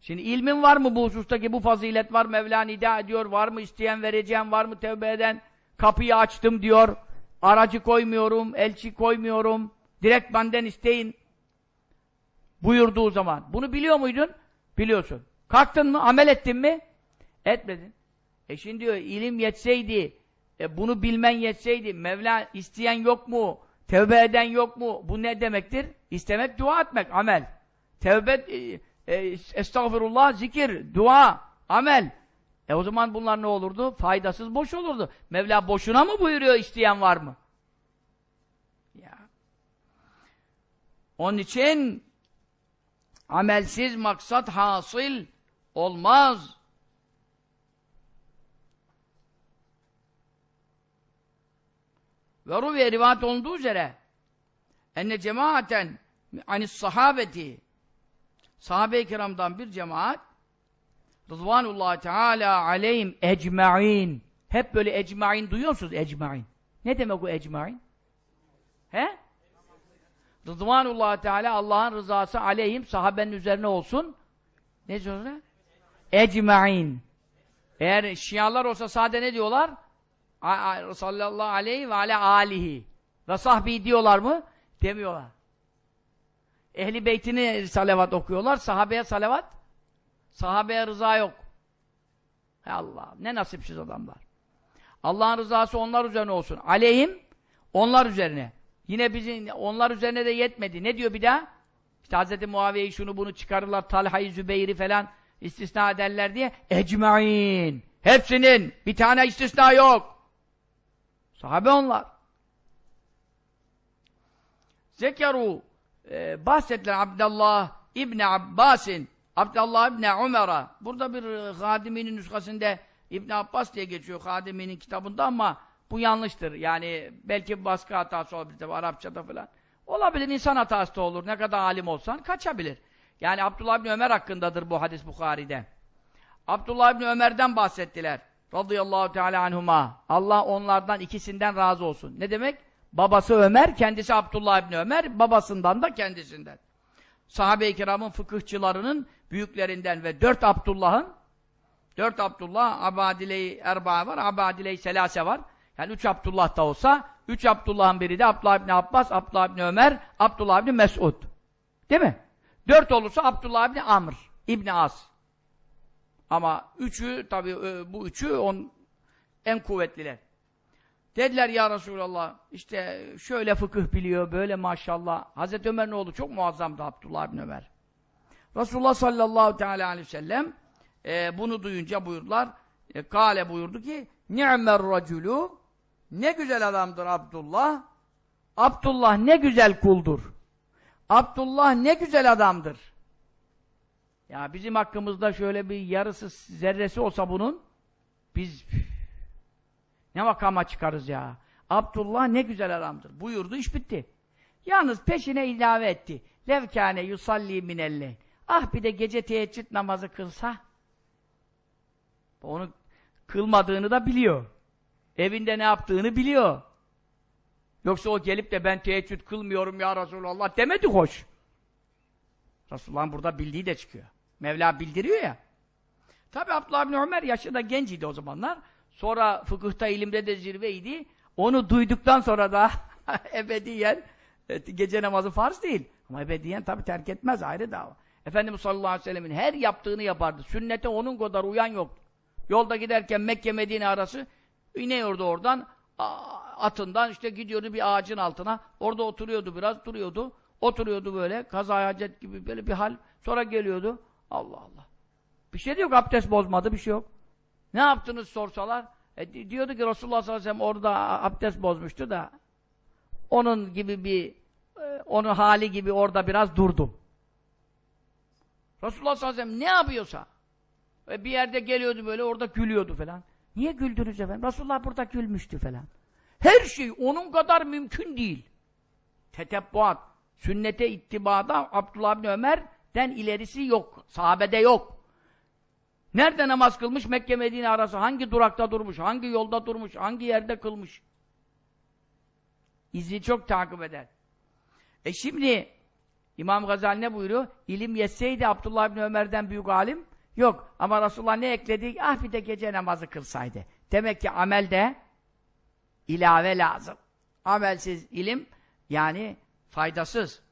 Şimdi ilmin var mı bu husustaki bu fazilet? Var Mevla nida ediyor. Var mı? İsteyen vereceğim. Var mı? Tevbe eden? Kapıyı açtım diyor. Aracı koymuyorum elçi koymuyorum. Direkt benden isteyin buyurduğu zaman. Bunu biliyor muydun? biliyorsun. Kalktın mı? Amel ettin mi? etmedin. E şimdi diyor ilim yetseydi e bunu bilmen yetseydi Mevla isteyen yok mu? tevbe eden yok mu? bu ne demektir? istemek dua etmek amel. Tevbe e, e, estağfurullah, zikir, dua, amel. E o zaman bunlar ne olurdu? Faydasız, boş olurdu. Mevla boşuna mı buyuruyor isteyen var mı? Ya. Onun için amelsiz maksat hasıl olmaz. Ve ruviye rivayet olduğu üzere enne cemaaten anis sahabeti sahabe-i kiramdan bir cemaat Rızvanullahi Teala aleyhim ecma'in hep böyle ecma'in duyuyor musunuz ecma'in? Ne demek o ecma'in? He? Rızvanullahi Teala Allah'ın rızası aleyhim sahabenin üzerine olsun. Ne diyorlar? Ecma'in. Eğer şialar olsa sade ne diyorlar? Sallallahu aleyhi ve ala alihi. Ve sahbi diyorlar mı? Demiyorlar. Ehli beytini salavat okuyorlar. Sahabeye salavat. Sahabeye rıza yok. Hay Allah ne nasipsiz adamlar. Allah'ın rızası onlar üzerine olsun. Aleyhim onlar üzerine. Yine bizim onlar üzerine de yetmedi. Ne diyor bir daha? İşte Hz. Muaviye'yi şunu bunu çıkarırlar. Talha'yı, Zübeyir'i falan istisna ederler diye. Ecmain. Hepsinin. Bir tane istisna yok. Sahabe onlar. Zekaru e, bahsettiler Abdullah İbni Abbas'in Abdullah İbni Umer'a burada bir e, Hadimi'nin nüshasında İbn Abbas diye geçiyor Hadimi'nin kitabında ama bu yanlıştır. Yani belki baskı hatası olabilir tabi Arapçada falan. Olabilir insan hatası da olur. Ne kadar alim olsan kaçabilir. Yani Abdullah İbni Ömer hakkındadır bu hadis Bukhari'de. Abdullah İbni Ömer'den bahsettiler. radıyallahu teala anhuma. Allah onlardan ikisinden razı olsun. Ne demek? Babası Ömer, kendisi Abdullah İbni Ömer, babasından da kendisinden. Sahabe-i kiramın fıkıhçılarının büyüklerinden ve dört Abdullah'ın dört Abdullah, Abadile-i Erba var, Abadile-i Selase var. Yani üç Abdullah da olsa, üç Abdullah'ın biri de Abdullah İbni Abbas, Abdullah İbni Ömer, Abdullah İbni Mesud. Değil mi? Dört olursa Abdullah İbni Amr, İbni As. Ama üçü, tabii bu üçü on, en kuvvetliler. Dediler ya Resulallah, işte şöyle fıkıh biliyor, böyle maşallah. Hazreti Ömer ne oldu? Çok muazzamdı Abdullah İbni Ömer. Resulullah sallallahu teala aleyhi ve sellem e, bunu duyunca buyurdular. E, Kale buyurdu ki Ni'mer raculu Ne güzel adamdır Abdullah. Abdullah ne güzel kuldur. Abdullah ne güzel adamdır. Ya bizim hakkımızda şöyle bir yarısı zerresi olsa bunun biz ne makama çıkarız ya. Abdullah ne güzel adamdır. Buyurdu iş bitti. Yalnız peşine ilave etti. Levkâne yusalli minelle. Ah bir de gece teheccüd namazı kılsa. Onu kılmadığını da biliyor. Evinde ne yaptığını biliyor. Yoksa o gelip de ben teheccüd kılmıyorum ya Resulallah demedi hoş. Resulullah'ın burada bildiği de çıkıyor. Mevla bildiriyor ya. Tabi Abdullah bin Ömer yaşı da genciydi o zamanlar. Sonra fıkıhta, ilimde de zirveydi. Onu duyduktan sonra da [laughs] ebediyen gece namazı farz değil. Ama ebediyen tabi terk etmez ayrı dava. Efendimiz sallallahu aleyhi ve sellemin her yaptığını yapardı. Sünnete onun kadar uyan yoktu. Yolda giderken Mekke Medine arası iniyordu oradan atından işte gidiyordu bir ağacın altına. Orada oturuyordu biraz duruyordu. Oturuyordu böyle kaza hacet gibi böyle bir hal. Sonra geliyordu. Allah Allah. Bir şey de yok abdest bozmadı bir şey yok. Ne yaptınız sorsalar. E, diyordu ki Resulullah sallallahu aleyhi ve sellem orada abdest bozmuştu da onun gibi bir e, onun hali gibi orada biraz durdum. Resulullah sallallahu aleyhi ve sellem ne yapıyorsa ve bir yerde geliyordu böyle orada gülüyordu falan. Niye güldünüz efendim? Resulullah burada gülmüştü falan. Her şey onun kadar mümkün değil. Tetebbuat, sünnete ittibada Abdullah bin Ömer'den ilerisi yok. Sahabede yok. Nerede namaz kılmış? Mekke Medine arası. Hangi durakta durmuş? Hangi yolda durmuş? Hangi yerde kılmış? İzi çok takip eder. E şimdi İmam Gazali ne buyuruyor? İlim yetseydi Abdullah bin Ömer'den büyük alim yok. Ama Resulullah ne ekledi? Ah bir de gece namazı kılsaydı. Demek ki amelde ilave lazım. Amelsiz ilim yani faydasız.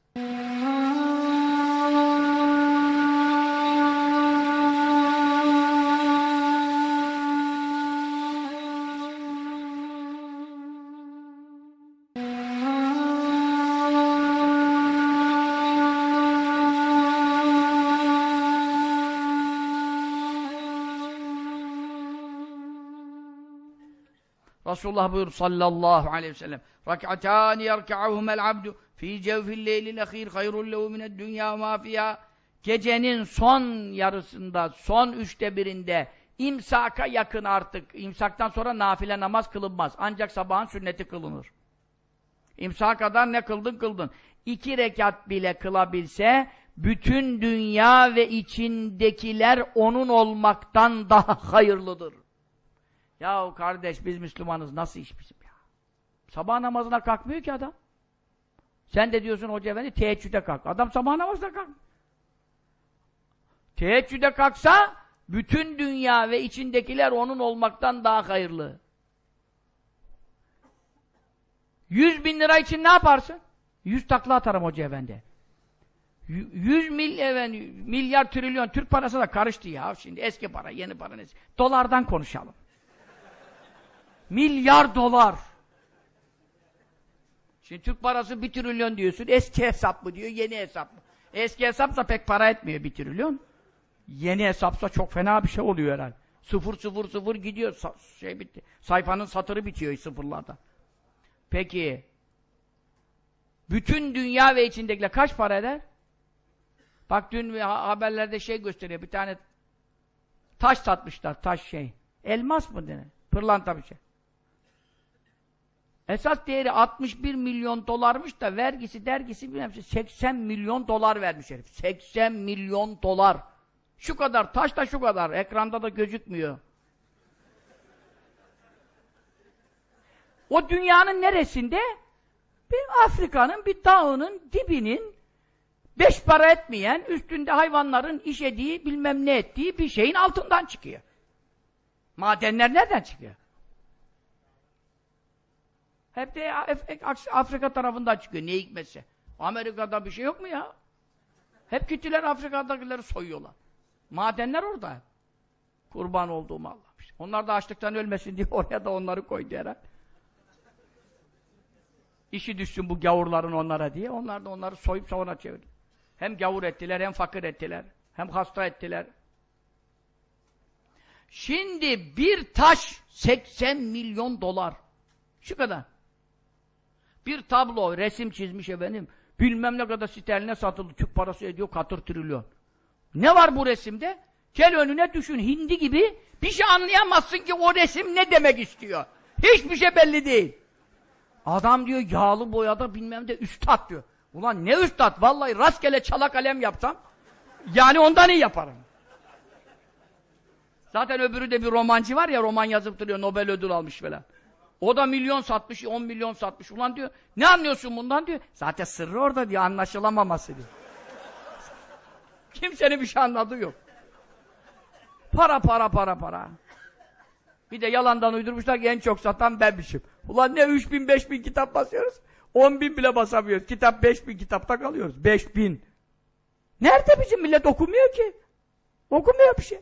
Resulullah buyur sallallahu aleyhi ve sellem. Rak'atani yerka'uhumel abdu fi cevfil leylil ahir hayrul lehu mined dünya ma fiha. Gecenin son yarısında son üçte birinde imsaka yakın artık. İmsaktan sonra nafile namaz kılınmaz. Ancak sabahın sünneti kılınır. İmsak kadar ne kıldın kıldın. İki rekat bile kılabilse bütün dünya ve içindekiler onun olmaktan daha hayırlıdır Yahu kardeş biz Müslümanız nasıl iş bizim ya? Sabah namazına kalkmıyor ki adam. Sen de diyorsun hoca efendi teheccüde kalk. Adam sabah namazına kalk. Teheccüde kalksa bütün dünya ve içindekiler onun olmaktan daha hayırlı. Yüz bin lira için ne yaparsın? Yüz takla atarım hoca efendi. Yüz mil, efendi, milyar trilyon Türk parası da karıştı ya şimdi eski para yeni para neyse. Dolardan konuşalım. Milyar dolar. Şimdi Türk parası bir trilyon diyorsun. Eski hesap mı diyor, yeni hesap mı? Eski hesapsa pek para etmiyor bir trilyon. Yeni hesapsa çok fena bir şey oluyor herhalde. Sıfır sıfır sıfır gidiyor. Sa şey bitti. Sayfanın satırı bitiyor sıfırlarda. Peki bütün dünya ve içindekiler kaç para eder? Bak dün haberlerde şey gösteriyor. Bir tane taş satmışlar. Taş şey. Elmas mı denir? Pırlanta bir şey. Esas değeri 61 milyon dolarmış da vergisi, dergisi bilmem 80 milyon dolar vermiş herif. 80 milyon dolar. Şu kadar, taş da şu kadar. Ekranda da gözükmüyor. O dünyanın neresinde? Bir Afrika'nın bir dağının dibinin beş para etmeyen, üstünde hayvanların işediği, bilmem ne ettiği bir şeyin altından çıkıyor. Madenler nereden çıkıyor? Hep de Afrika tarafından çıkıyor, ne hikmetse. Amerika'da bir şey yok mu ya? Hep gittiler Afrika'dakileri soyuyorlar. Madenler orada. Kurban olduğum Allah. Onlar da açlıktan ölmesin diye [laughs] oraya da onları koydu herhalde. İşi düşsün bu gavurların onlara diye. Onlar da onları soyup sonra çevirdi. Hem gavur ettiler, hem fakir ettiler. Hem hasta ettiler. Şimdi bir taş 80 milyon dolar. Şu kadar. Bir tablo, resim çizmiş efendim. Bilmem ne kadar sterline satıldı. Türk parası ediyor katır trilyon. Ne var bu resimde? Gel önüne düşün. Hindi gibi bir şey anlayamazsın ki o resim ne demek istiyor. Hiçbir şey belli değil. Adam diyor yağlı boyada bilmem de üstad diyor. Ulan ne üstad? Vallahi rastgele çala kalem yapsam yani ondan iyi yaparım. Zaten öbürü de bir romancı var ya roman yazıp duruyor Nobel ödül almış falan. O da milyon satmış, on milyon satmış. Ulan diyor, ne anlıyorsun bundan diyor. Zaten sırrı orada diyor, anlaşılamaması diyor. Kimsenin bir şey anladığı yok. Para, para, para, para. Bir de yalandan uydurmuşlar ki en çok satan benmişim. Ulan ne üç bin, beş bin kitap basıyoruz. On bin bile basamıyoruz. Kitap beş bin kitapta kalıyoruz. Beş bin. Nerede bizim millet okumuyor ki? Okumuyor bir şey.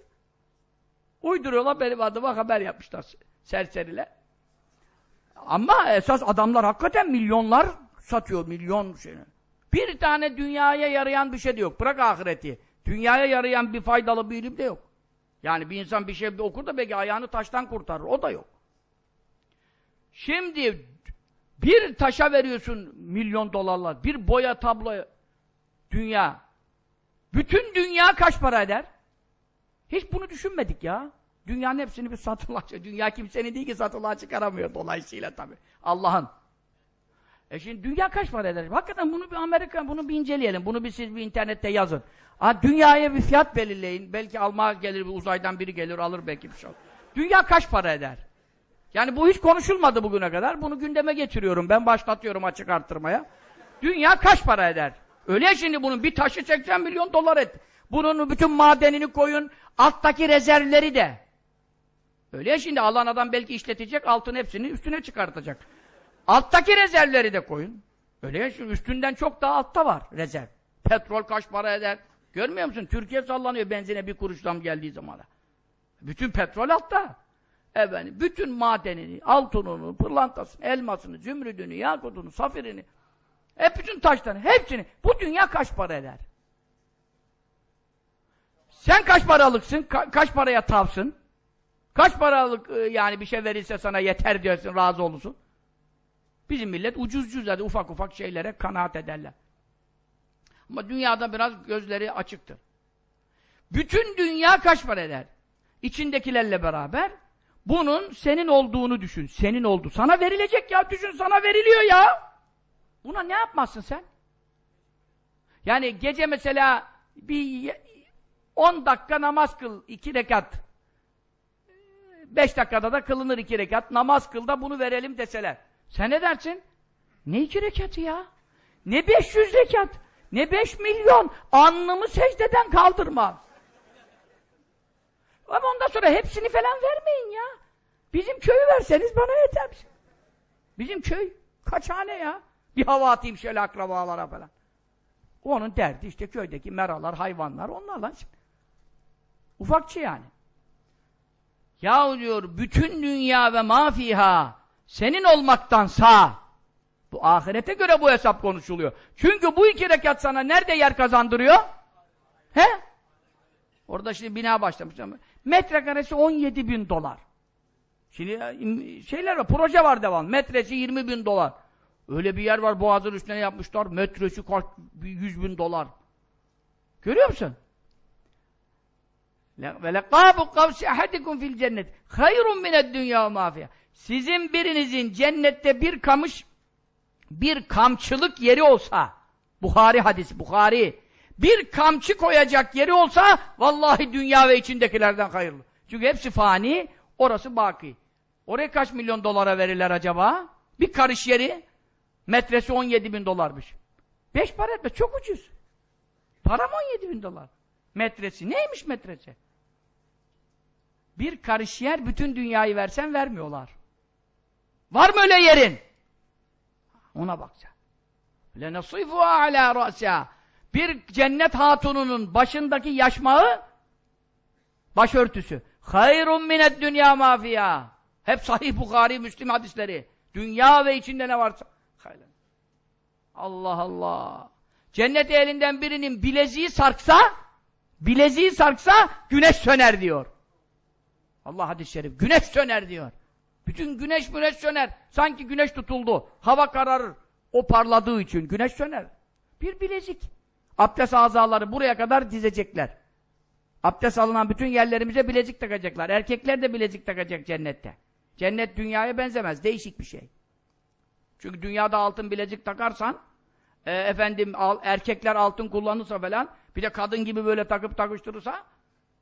Uyduruyorlar benim adıma haber yapmışlar serseriler. Ama esas adamlar hakikaten milyonlar satıyor, milyon şeyini. Bir tane dünyaya yarayan bir şey de yok. Bırak ahireti. Dünyaya yarayan bir faydalı bir ilim de yok. Yani bir insan bir şey okur da belki ayağını taştan kurtarır. O da yok. Şimdi bir taşa veriyorsun milyon dolarlar. Bir boya tabloya dünya. Bütün dünya kaç para eder? Hiç bunu düşünmedik ya. Dünyanın hepsini bir satılığa Dünya kimsenin değil ki satılığa çıkaramıyor dolayısıyla tabii. Allah'ın. E şimdi dünya kaç para eder? Hakikaten bunu bir Amerika, bunu bir inceleyelim. Bunu bir siz bir internette yazın. Ha, dünyaya bir fiyat belirleyin. Belki almaya gelir, bir uzaydan biri gelir, alır belki bir şey. Dünya kaç para eder? Yani bu hiç konuşulmadı bugüne kadar. Bunu gündeme getiriyorum. Ben başlatıyorum açık arttırmaya. Dünya kaç para eder? Öyle şimdi bunun bir taşı 80 milyon dolar et. Bunun bütün madenini koyun, alttaki rezervleri de. Öyle ya şimdi alan adam belki işletecek, altın hepsini üstüne çıkartacak. Alttaki rezervleri de koyun. Öyle ya şimdi üstünden çok daha altta var rezerv. Petrol kaç para eder? Görmüyor musun? Türkiye sallanıyor benzine bir kuruş zam geldiği zaman. Bütün petrol altta. Efendim, bütün madenini, altınını, pırlantasını, elmasını, zümrüdünü, yakutunu, safirini, hep bütün taşlarını, hepsini. Bu dünya kaç para eder? Sen kaç paralıksın? Ka kaç paraya tavsın? Kaç paralık e, yani bir şey verirse sana yeter diyorsun, razı olursun. Bizim millet ucuz ucuz hadi ufak ufak şeylere kanaat ederler. Ama dünyada biraz gözleri açıktır. Bütün dünya kaç para eder? İçindekilerle beraber bunun senin olduğunu düşün. Senin oldu. Sana verilecek ya düşün sana veriliyor ya. Buna ne yapmazsın sen? Yani gece mesela bir 10 dakika namaz kıl, iki rekat Beş dakikada da kılınır iki rekat. Namaz kıl da bunu verelim deseler. Sen ne dersin? Ne iki rekatı ya? Ne beş yüz rekat? Ne beş milyon? Annımı secdeden kaldırmam. Ama ondan sonra hepsini falan vermeyin ya. Bizim köyü verseniz bana yeter. Bizim köy kaç hane ya? Bir hava atayım şöyle akrabalara falan. Onun derdi işte köydeki meralar, hayvanlar onlarla. Ufakçı yani. Ya diyor bütün dünya ve mafiha senin olmaktansa bu ahirete göre bu hesap konuşuluyor. Çünkü bu iki rekat sana nerede yer kazandırıyor? He? Orada şimdi bina başlamış ama metrekaresi 17 bin dolar. Şimdi şeyler var, proje var devam. Metresi 20 bin dolar. Öyle bir yer var boğazın üstüne yapmışlar. Metresi kaç, 100 bin dolar. Görüyor musun? Ve lekâbu kavsi ahadikum fil cennet hayrun mined dünya mafya. Sizin birinizin cennette bir kamış bir kamçılık yeri olsa Buhari hadisi, Buhari bir kamçı koyacak yeri olsa vallahi dünya ve içindekilerden hayırlı. Çünkü hepsi fani, orası baki. Oraya kaç milyon dolara verirler acaba? Bir karış yeri metresi 17 bin dolarmış. Beş para etmez. Çok ucuz. Param 17 bin dolar. Metresi. Neymiş metresi? Bir karış yer bütün dünyayı versen vermiyorlar. Var mı öyle yerin? Ona bakacaksın. لَنَصِفُهَا عَلَى رَأْسِهَا Bir cennet hatununun başındaki yaşmağı başörtüsü. Hayrun minet dünya mafya. Hep sahih Bukhari, Müslim hadisleri. Dünya ve içinde ne varsa. Hayır. Allah Allah. Cennet elinden birinin bileziği sarksa, bileziği sarksa güneş söner diyor. Allah hadis-i şerif. Güneş söner diyor. Bütün güneş güneş söner. Sanki güneş tutuldu. Hava kararır. O parladığı için güneş söner. Bir bilezik. Abdest azaları buraya kadar dizecekler. Abdest alınan bütün yerlerimize bilezik takacaklar. Erkekler de bilezik takacak cennette. Cennet dünyaya benzemez. Değişik bir şey. Çünkü dünyada altın bilezik takarsan e, efendim al, erkekler altın kullanırsa falan bir de kadın gibi böyle takıp takıştırırsa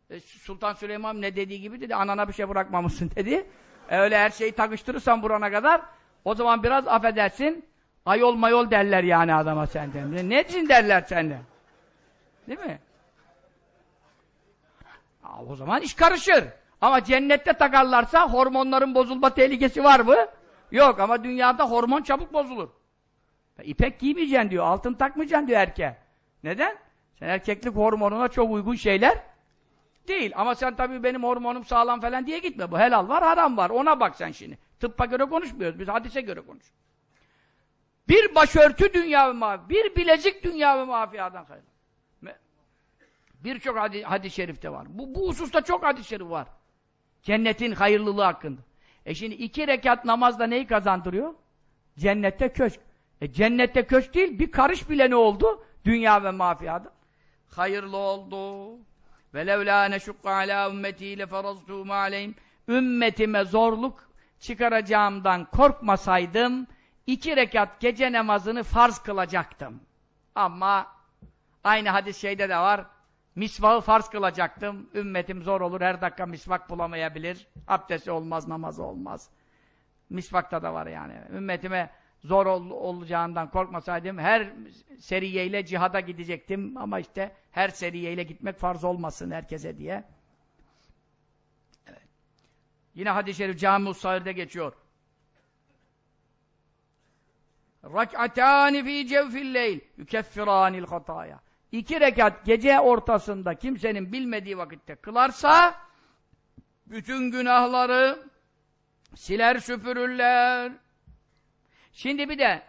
e, Sultan Süleyman ne dediği gibi dedi anana bir şey bırakmamışsın dedi. E, öyle her şeyi takıştırırsan burana kadar o zaman biraz affedersin ayol mayol derler yani adama senden. Ne, için derler senden? Değil mi? Aa, o zaman iş karışır. Ama cennette takarlarsa hormonların bozulma tehlikesi var mı? Yok ama dünyada hormon çabuk bozulur. İpek giymeyeceksin diyor, altın takmayacaksın diyor erkeğe. Neden? Sen erkeklik hormonuna çok uygun şeyler değil. Ama sen tabii benim hormonum sağlam falan diye gitme. Bu helal var, haram var. Ona bak sen şimdi. Tıbba göre konuşmuyoruz. Biz hadise göre konuş. Bir başörtü dünya ve bir bilezik dünya ve mafiyadan hayır. Birçok hadis, hadis-i şerifte var. Bu, bu hususta çok hadis-i şerif var. Cennetin hayırlılığı hakkında. E şimdi iki rekat namazda neyi kazandırıyor? Cennette köşk. E cennette köşk değil, bir karış bile ne oldu? Dünya ve mafiyada. Hayırlı oldu. Ve levlâ neşukka alâ ümmeti leferaztûmâ aleyhim. Ümmetime zorluk çıkaracağımdan korkmasaydım, iki rekat gece namazını farz kılacaktım. Ama aynı hadis şeyde de var, misvahı farz kılacaktım. Ümmetim zor olur, her dakika misvak bulamayabilir. Abdesti olmaz, namazı olmaz. Misvakta da var yani. Ümmetime zor ol, olacağından korkmasaydım her seriyeyle cihada gidecektim ama işte her seriyeyle gitmek farz olmasın herkese diye. Yine hadis-i şerif Sahir'de geçiyor. Rak'atani fi cevfil leyl yukeffiranil hataya. İki rekat gece ortasında kimsenin bilmediği vakitte kılarsa bütün günahları siler süpürürler. Şimdi bir de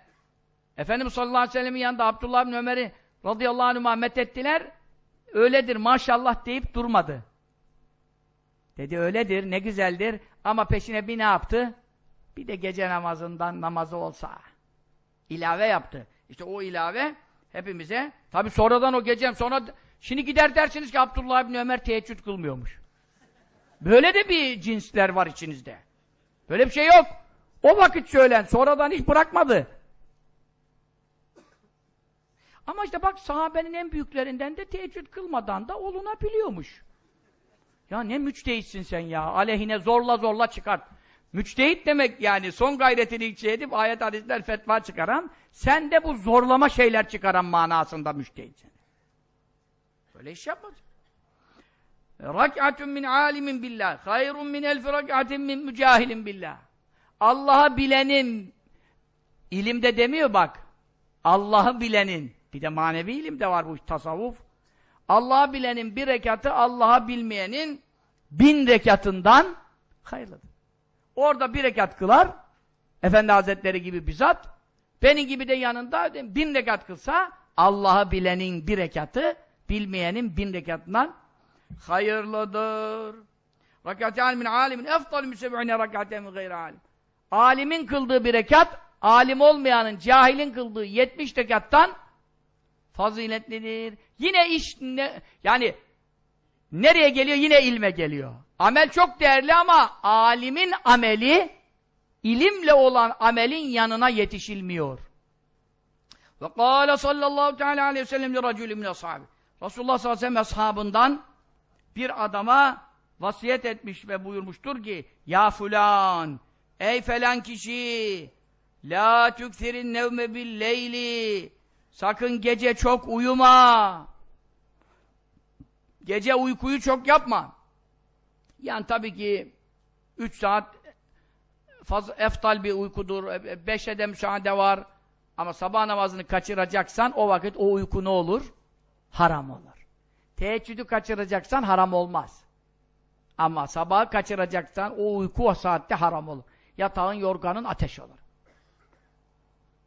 Efendimiz sallallahu aleyhi ve sellem'in yanında Abdullah bin Ömer'i radıyallahu anh'a methettiler. Öyledir maşallah deyip durmadı. Dedi öyledir ne güzeldir ama peşine bir ne yaptı? Bir de gece namazından namazı olsa. ilave yaptı. İşte o ilave hepimize tabi sonradan o gecem sonra şimdi gider dersiniz ki Abdullah bin Ömer teheccüd kılmıyormuş. Böyle de bir cinsler var içinizde. Böyle bir şey yok. O vakit söylen, sonradan hiç bırakmadı. Ama işte bak sahabenin en büyüklerinden de teheccüd kılmadan da olunabiliyormuş. Ya ne müçtehitsin sen ya, aleyhine zorla zorla çıkart. Müçtehit demek yani son gayretini içe edip ayet hadisler fetva çıkaran, sen de bu zorlama şeyler çıkaran manasında müçtehitsin. Böyle iş yapmadın. Rak'atun min alimin billah, hayrun min elfi rak'atin min mücahilin billah. Allah'ı bilenin ilimde demiyor bak. Allah'ı bilenin bir de manevi ilim de var bu tasavvuf. Allah'ı bilenin bir rekatı Allah'ı bilmeyenin bin rekatından hayırlıdır. Orada bir rekat kılar Efendi Hazretleri gibi bizzat benim gibi de yanında bin rekat kılsa Allah'ı bilenin bir rekatı bilmeyenin bin rekatından hayırlıdır. Rekatâni min âlimin efdalü müseb'ine rekâten min gayri alim. Alimin kıldığı bir rekat, alim olmayanın, cahilin kıldığı 70 rekattan faziletlidir. Yine iş, ne, yani nereye geliyor? Yine ilme geliyor. Amel çok değerli ama alimin ameli, ilimle olan amelin yanına yetişilmiyor. Ve kâle sallallahu teala aleyhi ve sellem li racülü min ashabi. Resulullah sallallahu aleyhi ve sellem ashabından bir adama vasiyet etmiş ve buyurmuştur ki Ya fulan Ey falan kişi La tükserin nevme bil leyli. Sakın gece çok uyuma. Gece uykuyu çok yapma. Yani tabii ki 3 saat fazla eftal bir uykudur. 5'e de müsaade var. Ama sabah namazını kaçıracaksan o vakit o uyku ne olur? Haram olur. Teheccüdü kaçıracaksan haram olmaz. Ama sabahı kaçıracaksan o uyku o saatte haram olur. Yatağın, yorganın ateş olur.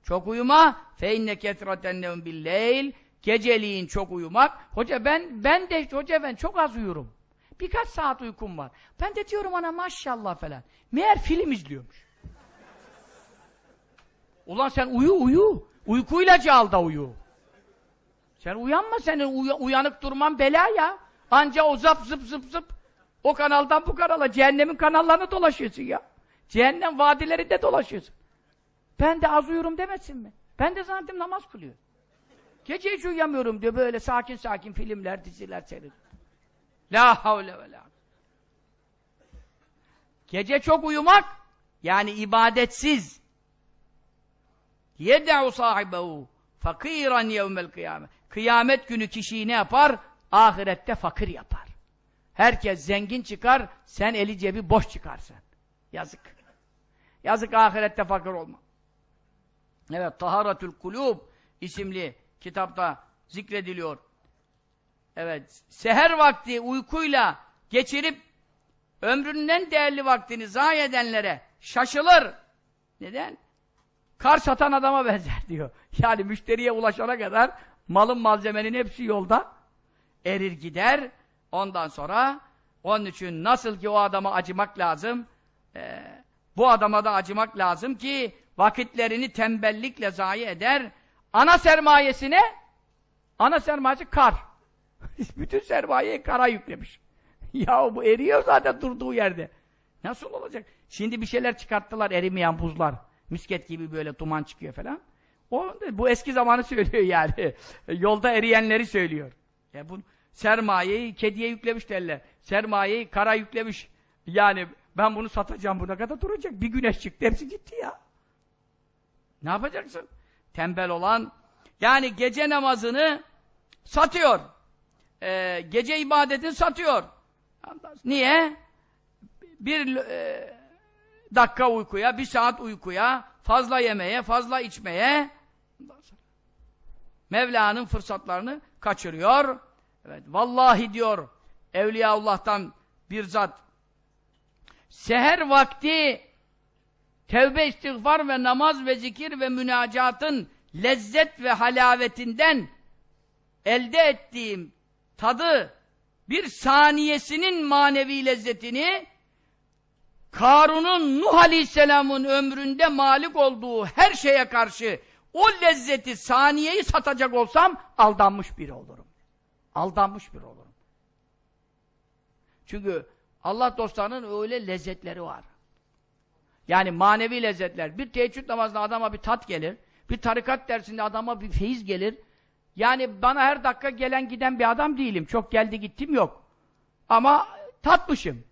Çok uyuma fe inne kesraten nevm billeyl geceliğin çok uyumak. Hoca ben ben de hoca ben çok az uyurum. Birkaç saat uykum var. Ben de diyorum ana maşallah falan. Meğer film izliyormuş. Ulan sen uyu uyu. Uyku ilacı al da uyu. Sen uyanma senin uy uyanık durman bela ya. Anca o zap zıp zıp zıp. O kanaldan bu kanala cehennemin kanallarını dolaşıyorsun ya. Cehennem vadilerinde dolaşıyorsun. Ben de az uyurum demesin mi? Ben de zannettim namaz kılıyor. Gece hiç uyuyamıyorum diyor böyle sakin sakin filmler, diziler seyrediyor. La havle ve la. Gece çok uyumak yani ibadetsiz. Yed'u sahibehu fakiran yevmel kıyamet. Kıyamet günü kişiyi ne yapar? Ahirette fakir yapar. Herkes zengin çıkar, sen eli cebi boş çıkarsın. Yazık. Yazık ahirette fakir olma. Evet, Taharatül Kulub isimli kitapta zikrediliyor. Evet, seher vakti uykuyla geçirip ömrünün en değerli vaktini zayi edenlere şaşılır. Neden? Kar satan adama [laughs] benzer diyor. Yani müşteriye ulaşana kadar malın malzemenin hepsi yolda erir gider. Ondan sonra onun için nasıl ki o adama acımak lazım, e, bu adama da acımak lazım ki vakitlerini tembellikle zayi eder. Ana sermayesine ana sermayesi kar. [laughs] Bütün sermayeyi kara yüklemiş. [laughs] ya bu eriyor zaten durduğu yerde. Nasıl olacak? Şimdi bir şeyler çıkarttılar erimeyen buzlar. Misket gibi böyle duman çıkıyor falan. O, bu eski zamanı [laughs] söylüyor yani. Yolda eriyenleri söylüyor. Ya bu sermayeyi kediye yüklemiş derler. Sermayeyi kara yüklemiş. Yani ben bunu satacağım buna kadar duracak. Bir güneş çıktı hepsi gitti ya. Ne yapacaksın? Tembel olan yani gece namazını satıyor. Ee, gece ibadetini satıyor. Niye? Bir e, dakika uykuya, bir saat uykuya, fazla yemeye, fazla içmeye Mevla'nın fırsatlarını kaçırıyor. Evet, vallahi diyor Evliyaullah'tan bir zat seher vakti tevbe istiğfar ve namaz ve zikir ve münacatın lezzet ve halavetinden elde ettiğim tadı bir saniyesinin manevi lezzetini Karun'un Nuh Aleyhisselam'ın ömründe malik olduğu her şeye karşı o lezzeti, saniyeyi satacak olsam aldanmış biri olurum. Aldanmış biri olurum. Çünkü Allah dostlarının öyle lezzetleri var. Yani manevi lezzetler. Bir teheccüd namazında adama bir tat gelir. Bir tarikat dersinde adama bir feyiz gelir. Yani bana her dakika gelen giden bir adam değilim. Çok geldi gittim yok. Ama tatmışım.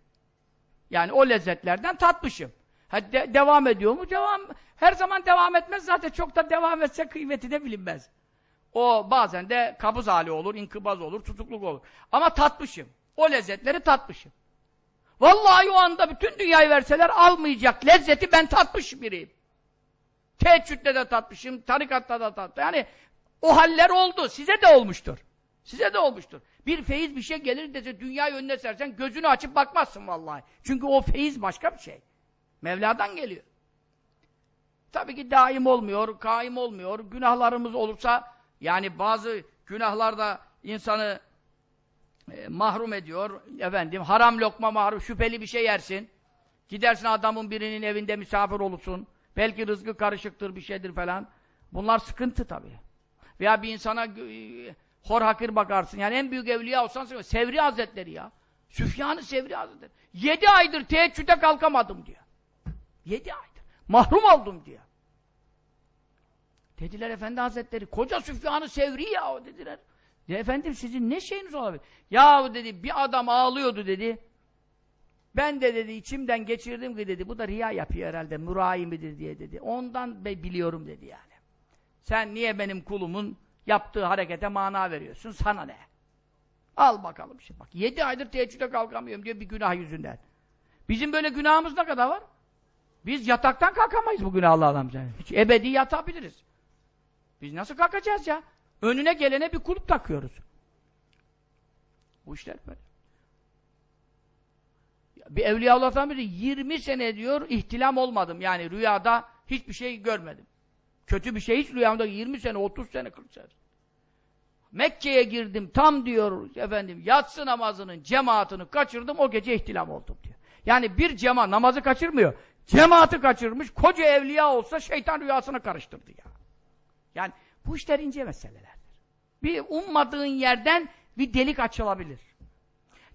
Yani o lezzetlerden tatmışım. Ha, de, devam ediyor mu? Devam. Her zaman devam etmez zaten. Çok da devam etse kıymeti de bilinmez. O bazen de kabız hali olur, inkıbaz olur, tutukluk olur. Ama tatmışım. O lezzetleri tatmışım. Vallahi o anda bütün dünyayı verseler almayacak lezzeti ben tatmış biriyim. Teheccüde de tatmışım, tarikatta da tatmışım. Yani o haller oldu. Size de olmuştur. Size de olmuştur. Bir feyiz bir şey gelir dese dünyayı önüne sersen gözünü açıp bakmazsın vallahi. Çünkü o feyiz başka bir şey. Mevla'dan geliyor. Tabii ki daim olmuyor, kaim olmuyor. Günahlarımız olursa yani bazı günahlar da insanı e, mahrum ediyor. Efendim haram lokma mahrum, şüpheli bir şey yersin. Gidersin adamın birinin evinde misafir olursun. Belki rızkı karışıktır, bir şeydir falan. Bunlar sıkıntı tabii. Veya bir insana e, hor hakir bakarsın. Yani en büyük evliya olsan Sevri Hazretleri ya. Süfyan-ı Sevri Hazretleri. Yedi aydır teheccüde kalkamadım diyor. Yedi aydır. Mahrum oldum diyor. Dediler Efendi Hazretleri, koca Süfyan-ı Sevri ya o dediler. De, efendim sizin ne şeyiniz olabilir? Ya dedi bir adam ağlıyordu dedi. Ben de dedi içimden geçirdim ki dedi bu da riya yapıyor herhalde mürai midir diye dedi. Ondan be biliyorum dedi yani. Sen niye benim kulumun yaptığı harekete mana veriyorsun? Sana ne? Al bakalım şimdi bak. Yedi aydır teheccüde kalkamıyorum diyor bir günah yüzünden. Bizim böyle günahımız ne kadar var? Biz yataktan kalkamayız bu günahlı adamca. Hiç ebedi yatabiliriz. Biz nasıl kalkacağız ya? Önüne gelene bir kulüp takıyoruz. Bu işler böyle. Bir Evliyaullah'tan biri 20 sene diyor ihtilam olmadım. Yani rüyada hiçbir şey görmedim. Kötü bir şey hiç rüyamda 20 sene, 30 sene, 40 sene. Mekke'ye girdim tam diyor efendim yatsı namazının cemaatini kaçırdım o gece ihtilam oldum diyor. Yani bir cemaat namazı kaçırmıyor. Cemaati kaçırmış koca evliya olsa şeytan rüyasına karıştırdı ya. Yani bu işler ince meselelerdir. Bir ummadığın yerden bir delik açılabilir.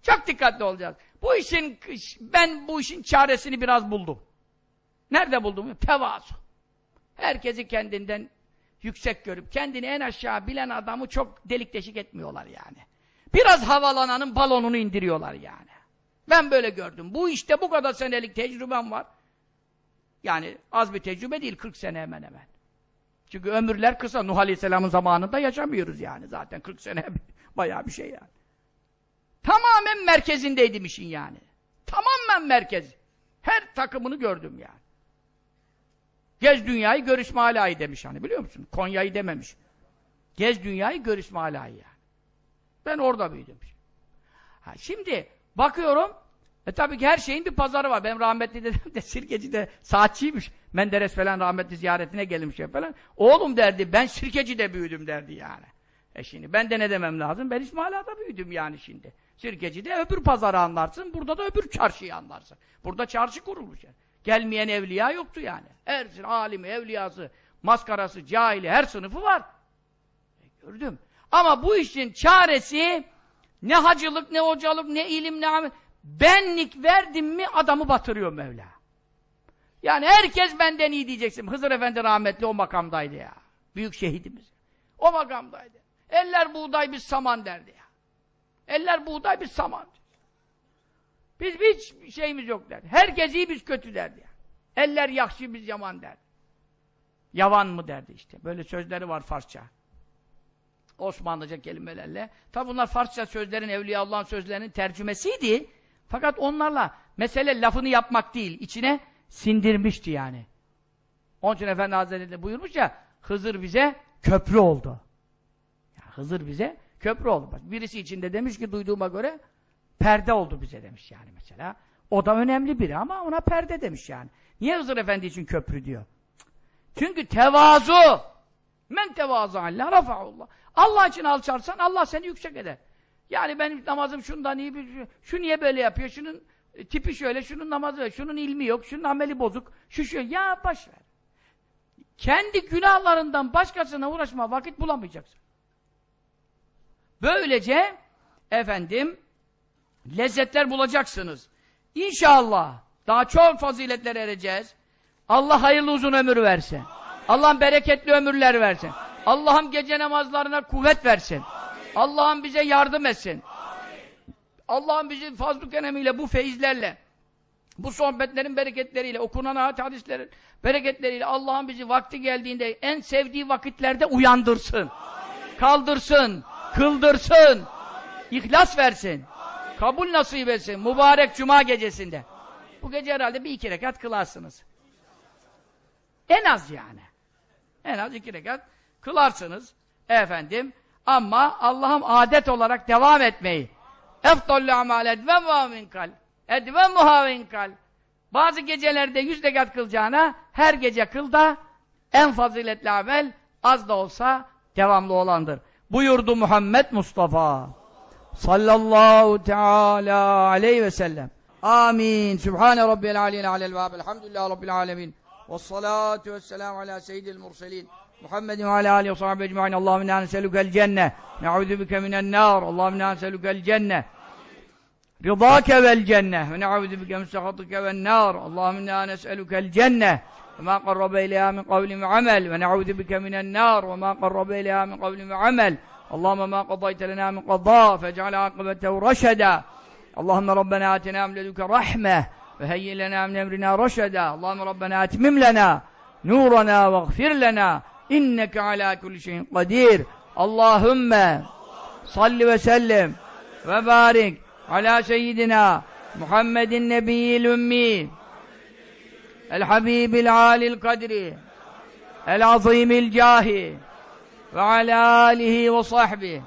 Çok dikkatli olacağız. Bu işin ben bu işin çaresini biraz buldum. Nerede buldum? Tevazu. Herkesi kendinden yüksek görüp kendini en aşağı bilen adamı çok delik deşik etmiyorlar yani. Biraz havalananın balonunu indiriyorlar yani. Ben böyle gördüm. Bu işte bu kadar senelik tecrübem var. Yani az bir tecrübe değil 40 sene hemen hemen. Çünkü ömürler kısa. Nuh Aleyhisselam'ın zamanında yaşamıyoruz yani zaten 40 sene [laughs] bayağı bir şey yani. Tamamen merkezindeydim işin yani. Tamamen merkez. Her takımını gördüm yani. Gez dünyayı gör İsmaila'yı demiş hani biliyor musun? Konya'yı dememiş. Gez dünyayı gör İsmaila'yı yani. Ben orada büyüdüm. Ha, şimdi bakıyorum e tabii ki her şeyin bir pazarı var. Benim rahmetli dedem de Sirkeci'de saatçiymiş. Menderes falan rahmetli ziyaretine gelmiş ya falan. Oğlum derdi ben Sirkeci'de büyüdüm derdi yani. E şimdi ben de ne demem lazım? Ben İsmaila'da büyüdüm yani şimdi. Sirkeci'de öbür pazarı anlarsın, burada da öbür çarşıyı anlarsın. Burada çarşı kurulmuş yani. Gelmeyen evliya yoktu yani. Her alimi, evliyası, maskarası, cahili, her sınıfı var. E, gördüm. Ama bu işin çaresi ne hacılık, ne hocalık, ne ilim, ne amel. Benlik verdim mi adamı batırıyor Mevla. Yani herkes benden iyi diyeceksin. Hızır Efendi rahmetli o makamdaydı ya. Büyük şehidimiz. O makamdaydı. Eller buğday biz saman derdi ya. Eller buğday biz saman. Biz hiç şeyimiz yok derdi. Herkes iyi biz kötü derdi ya. Eller yakşı biz yaman derdi. Yavan mı derdi işte. Böyle sözleri var Farsça. Osmanlıca kelimelerle. Tabi bunlar Farsça sözlerin, Evliya Allah'ın sözlerinin tercümesiydi. Fakat onlarla mesele lafını yapmak değil, içine sindirmişti yani. Onun için Efendi Hazretleri buyurmuş ya, Hızır bize köprü oldu. Ya Hızır bize köprü oldu. Birisi içinde demiş ki duyduğuma göre perde oldu bize demiş yani mesela. O da önemli biri ama ona perde demiş yani. Niye Hızır Efendi için köprü diyor? Çünkü tevazu men tevazu Allah rafa'ullah. Allah için alçarsan Allah seni yüksek eder. Yani benim namazım şundan iyi bir şu niye böyle yapıyor? Şunun tipi şöyle, şunun namazı, şunun ilmi yok, şunun ameli bozuk. Şu şu ya baş ver. Kendi günahlarından başkasına uğraşma vakit bulamayacaksın. Böylece efendim lezzetler bulacaksınız. İnşallah daha çok faziletlere ereceğiz. Allah hayırlı uzun ömür versin. Allah'ım bereketli ömürler versin. Allah'ım gece namazlarına kuvvet versin. Allah'ım bize yardım etsin. Allah'ım bizi fazl-ı keremiyle, bu feyizlerle, bu sohbetlerin bereketleriyle, okunan ayet hadislerin bereketleriyle Allah'ım bizi vakti geldiğinde en sevdiği vakitlerde uyandırsın. Kaldırsın, kıldırsın, ihlas versin. Kabul nasip etsin. Mübarek cuma gecesinde. Bu gece herhalde bir iki rekat kılarsınız. En az yani. En az iki rekat kılarsınız. Efendim. Ama Allah'ım adet olarak devam etmeyi. Efdallü amel edvem minkal. Edvem muhavinkal. Bazı gecelerde yüz rekat kılacağına her gece kıl da en faziletli amel az da olsa devamlı olandır. Buyurdu Muhammed Mustafa sallallahu teala aleyhi ve sellem. Amin. Sübhane Rabbil aleyhi alel vâb. Elhamdülillah Rabbil alemin. Ve salatu ve selamu ala seyyidil murselin. محمد وعلى آله وصحبه أجمعين. اللهم إنا نسألك الجنة. نعوذ بك من النار. اللهم إنا نسألك الجنة. رضاك والجنة. ونعوذ بك من سخطك والنار. اللهم إنا نسألك الجنة. وما قرب إليها من قول وعمل. ونعوذ بك من النار. وما قرب إليها من قول وعمل. اللهم ما قضيت لنا من قضاء فاجعل عاقبته رشدا. اللهم ربنا آتنا من لدنك رحمة وهيئ لنا من أمرنا رشدا. اللهم ربنا أتمم لنا نورنا واغفر لنا. İnneke ala kulli şeyin kadir. Allahümme salli ve sellem ve barik ala seyyidina Muhammedin nebiyyil ümmi el habibil alil kadri. El azimil cahi ve ala alihi ve sahbihi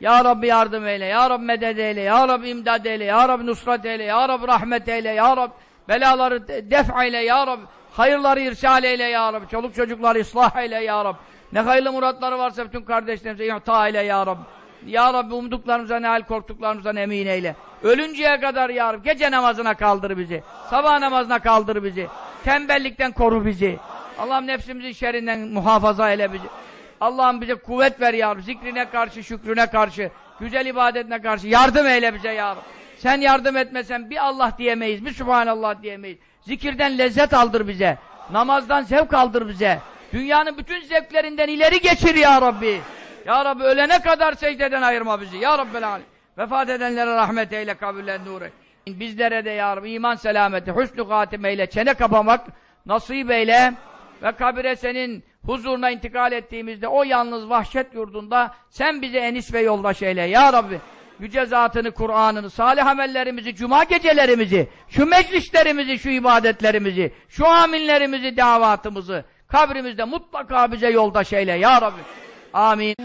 ya Rabbi yardım eyle, Ya Rabbi medet eyle, Ya Rabbi imdad eyle, Ya Rabbi nusrat eyle, Ya Rabbi rahmet eyle, Ya Rabbi belaları def eyle, Ya Rabbi hayırları irsal eyle, Ya Rabbi çoluk çocukları ıslah eyle, Ya Rabbi ne hayırlı muratları varsa bütün kardeşlerimize ihta eyle, Ya Rabbi Ya Rabbi umduklarımıza ne hal korktuklarımızdan emin eyle. Ölünceye kadar Ya Rabbi gece namazına kaldır bizi, sabah namazına kaldır bizi, tembellikten koru bizi. Allah'ım nefsimizin şerrinden muhafaza eyle bizi. Allah'ım bize kuvvet ver ya Rabbi. Zikrine karşı, şükrüne karşı, güzel ibadetine karşı yardım eyle bize ya Rabbi. Sen yardım etmesen bir Allah diyemeyiz, bir Subhanallah diyemeyiz. Zikirden lezzet aldır bize. Namazdan zevk aldır bize. Dünyanın bütün zevklerinden ileri geçir ya Rabbi. Ya Rabbi ölene kadar secdeden ayırma bizi. Ya Rabbi alem. Vefat edenlere rahmet eyle, kabullen nur eyle. Bizlere de ya Rabbi iman selameti, hüsnü katime eyle, çene kapamak nasip eyle ve kabire senin huzuruna intikal ettiğimizde o yalnız vahşet yurdunda sen bize enis ve yoldaş eyle ya Rabbi. Yüce zatını, Kur'an'ını, salih amellerimizi, cuma gecelerimizi, şu meclislerimizi, şu ibadetlerimizi, şu aminlerimizi, davatımızı kabrimizde mutlaka bize yoldaş eyle ya Rabbi. Amin.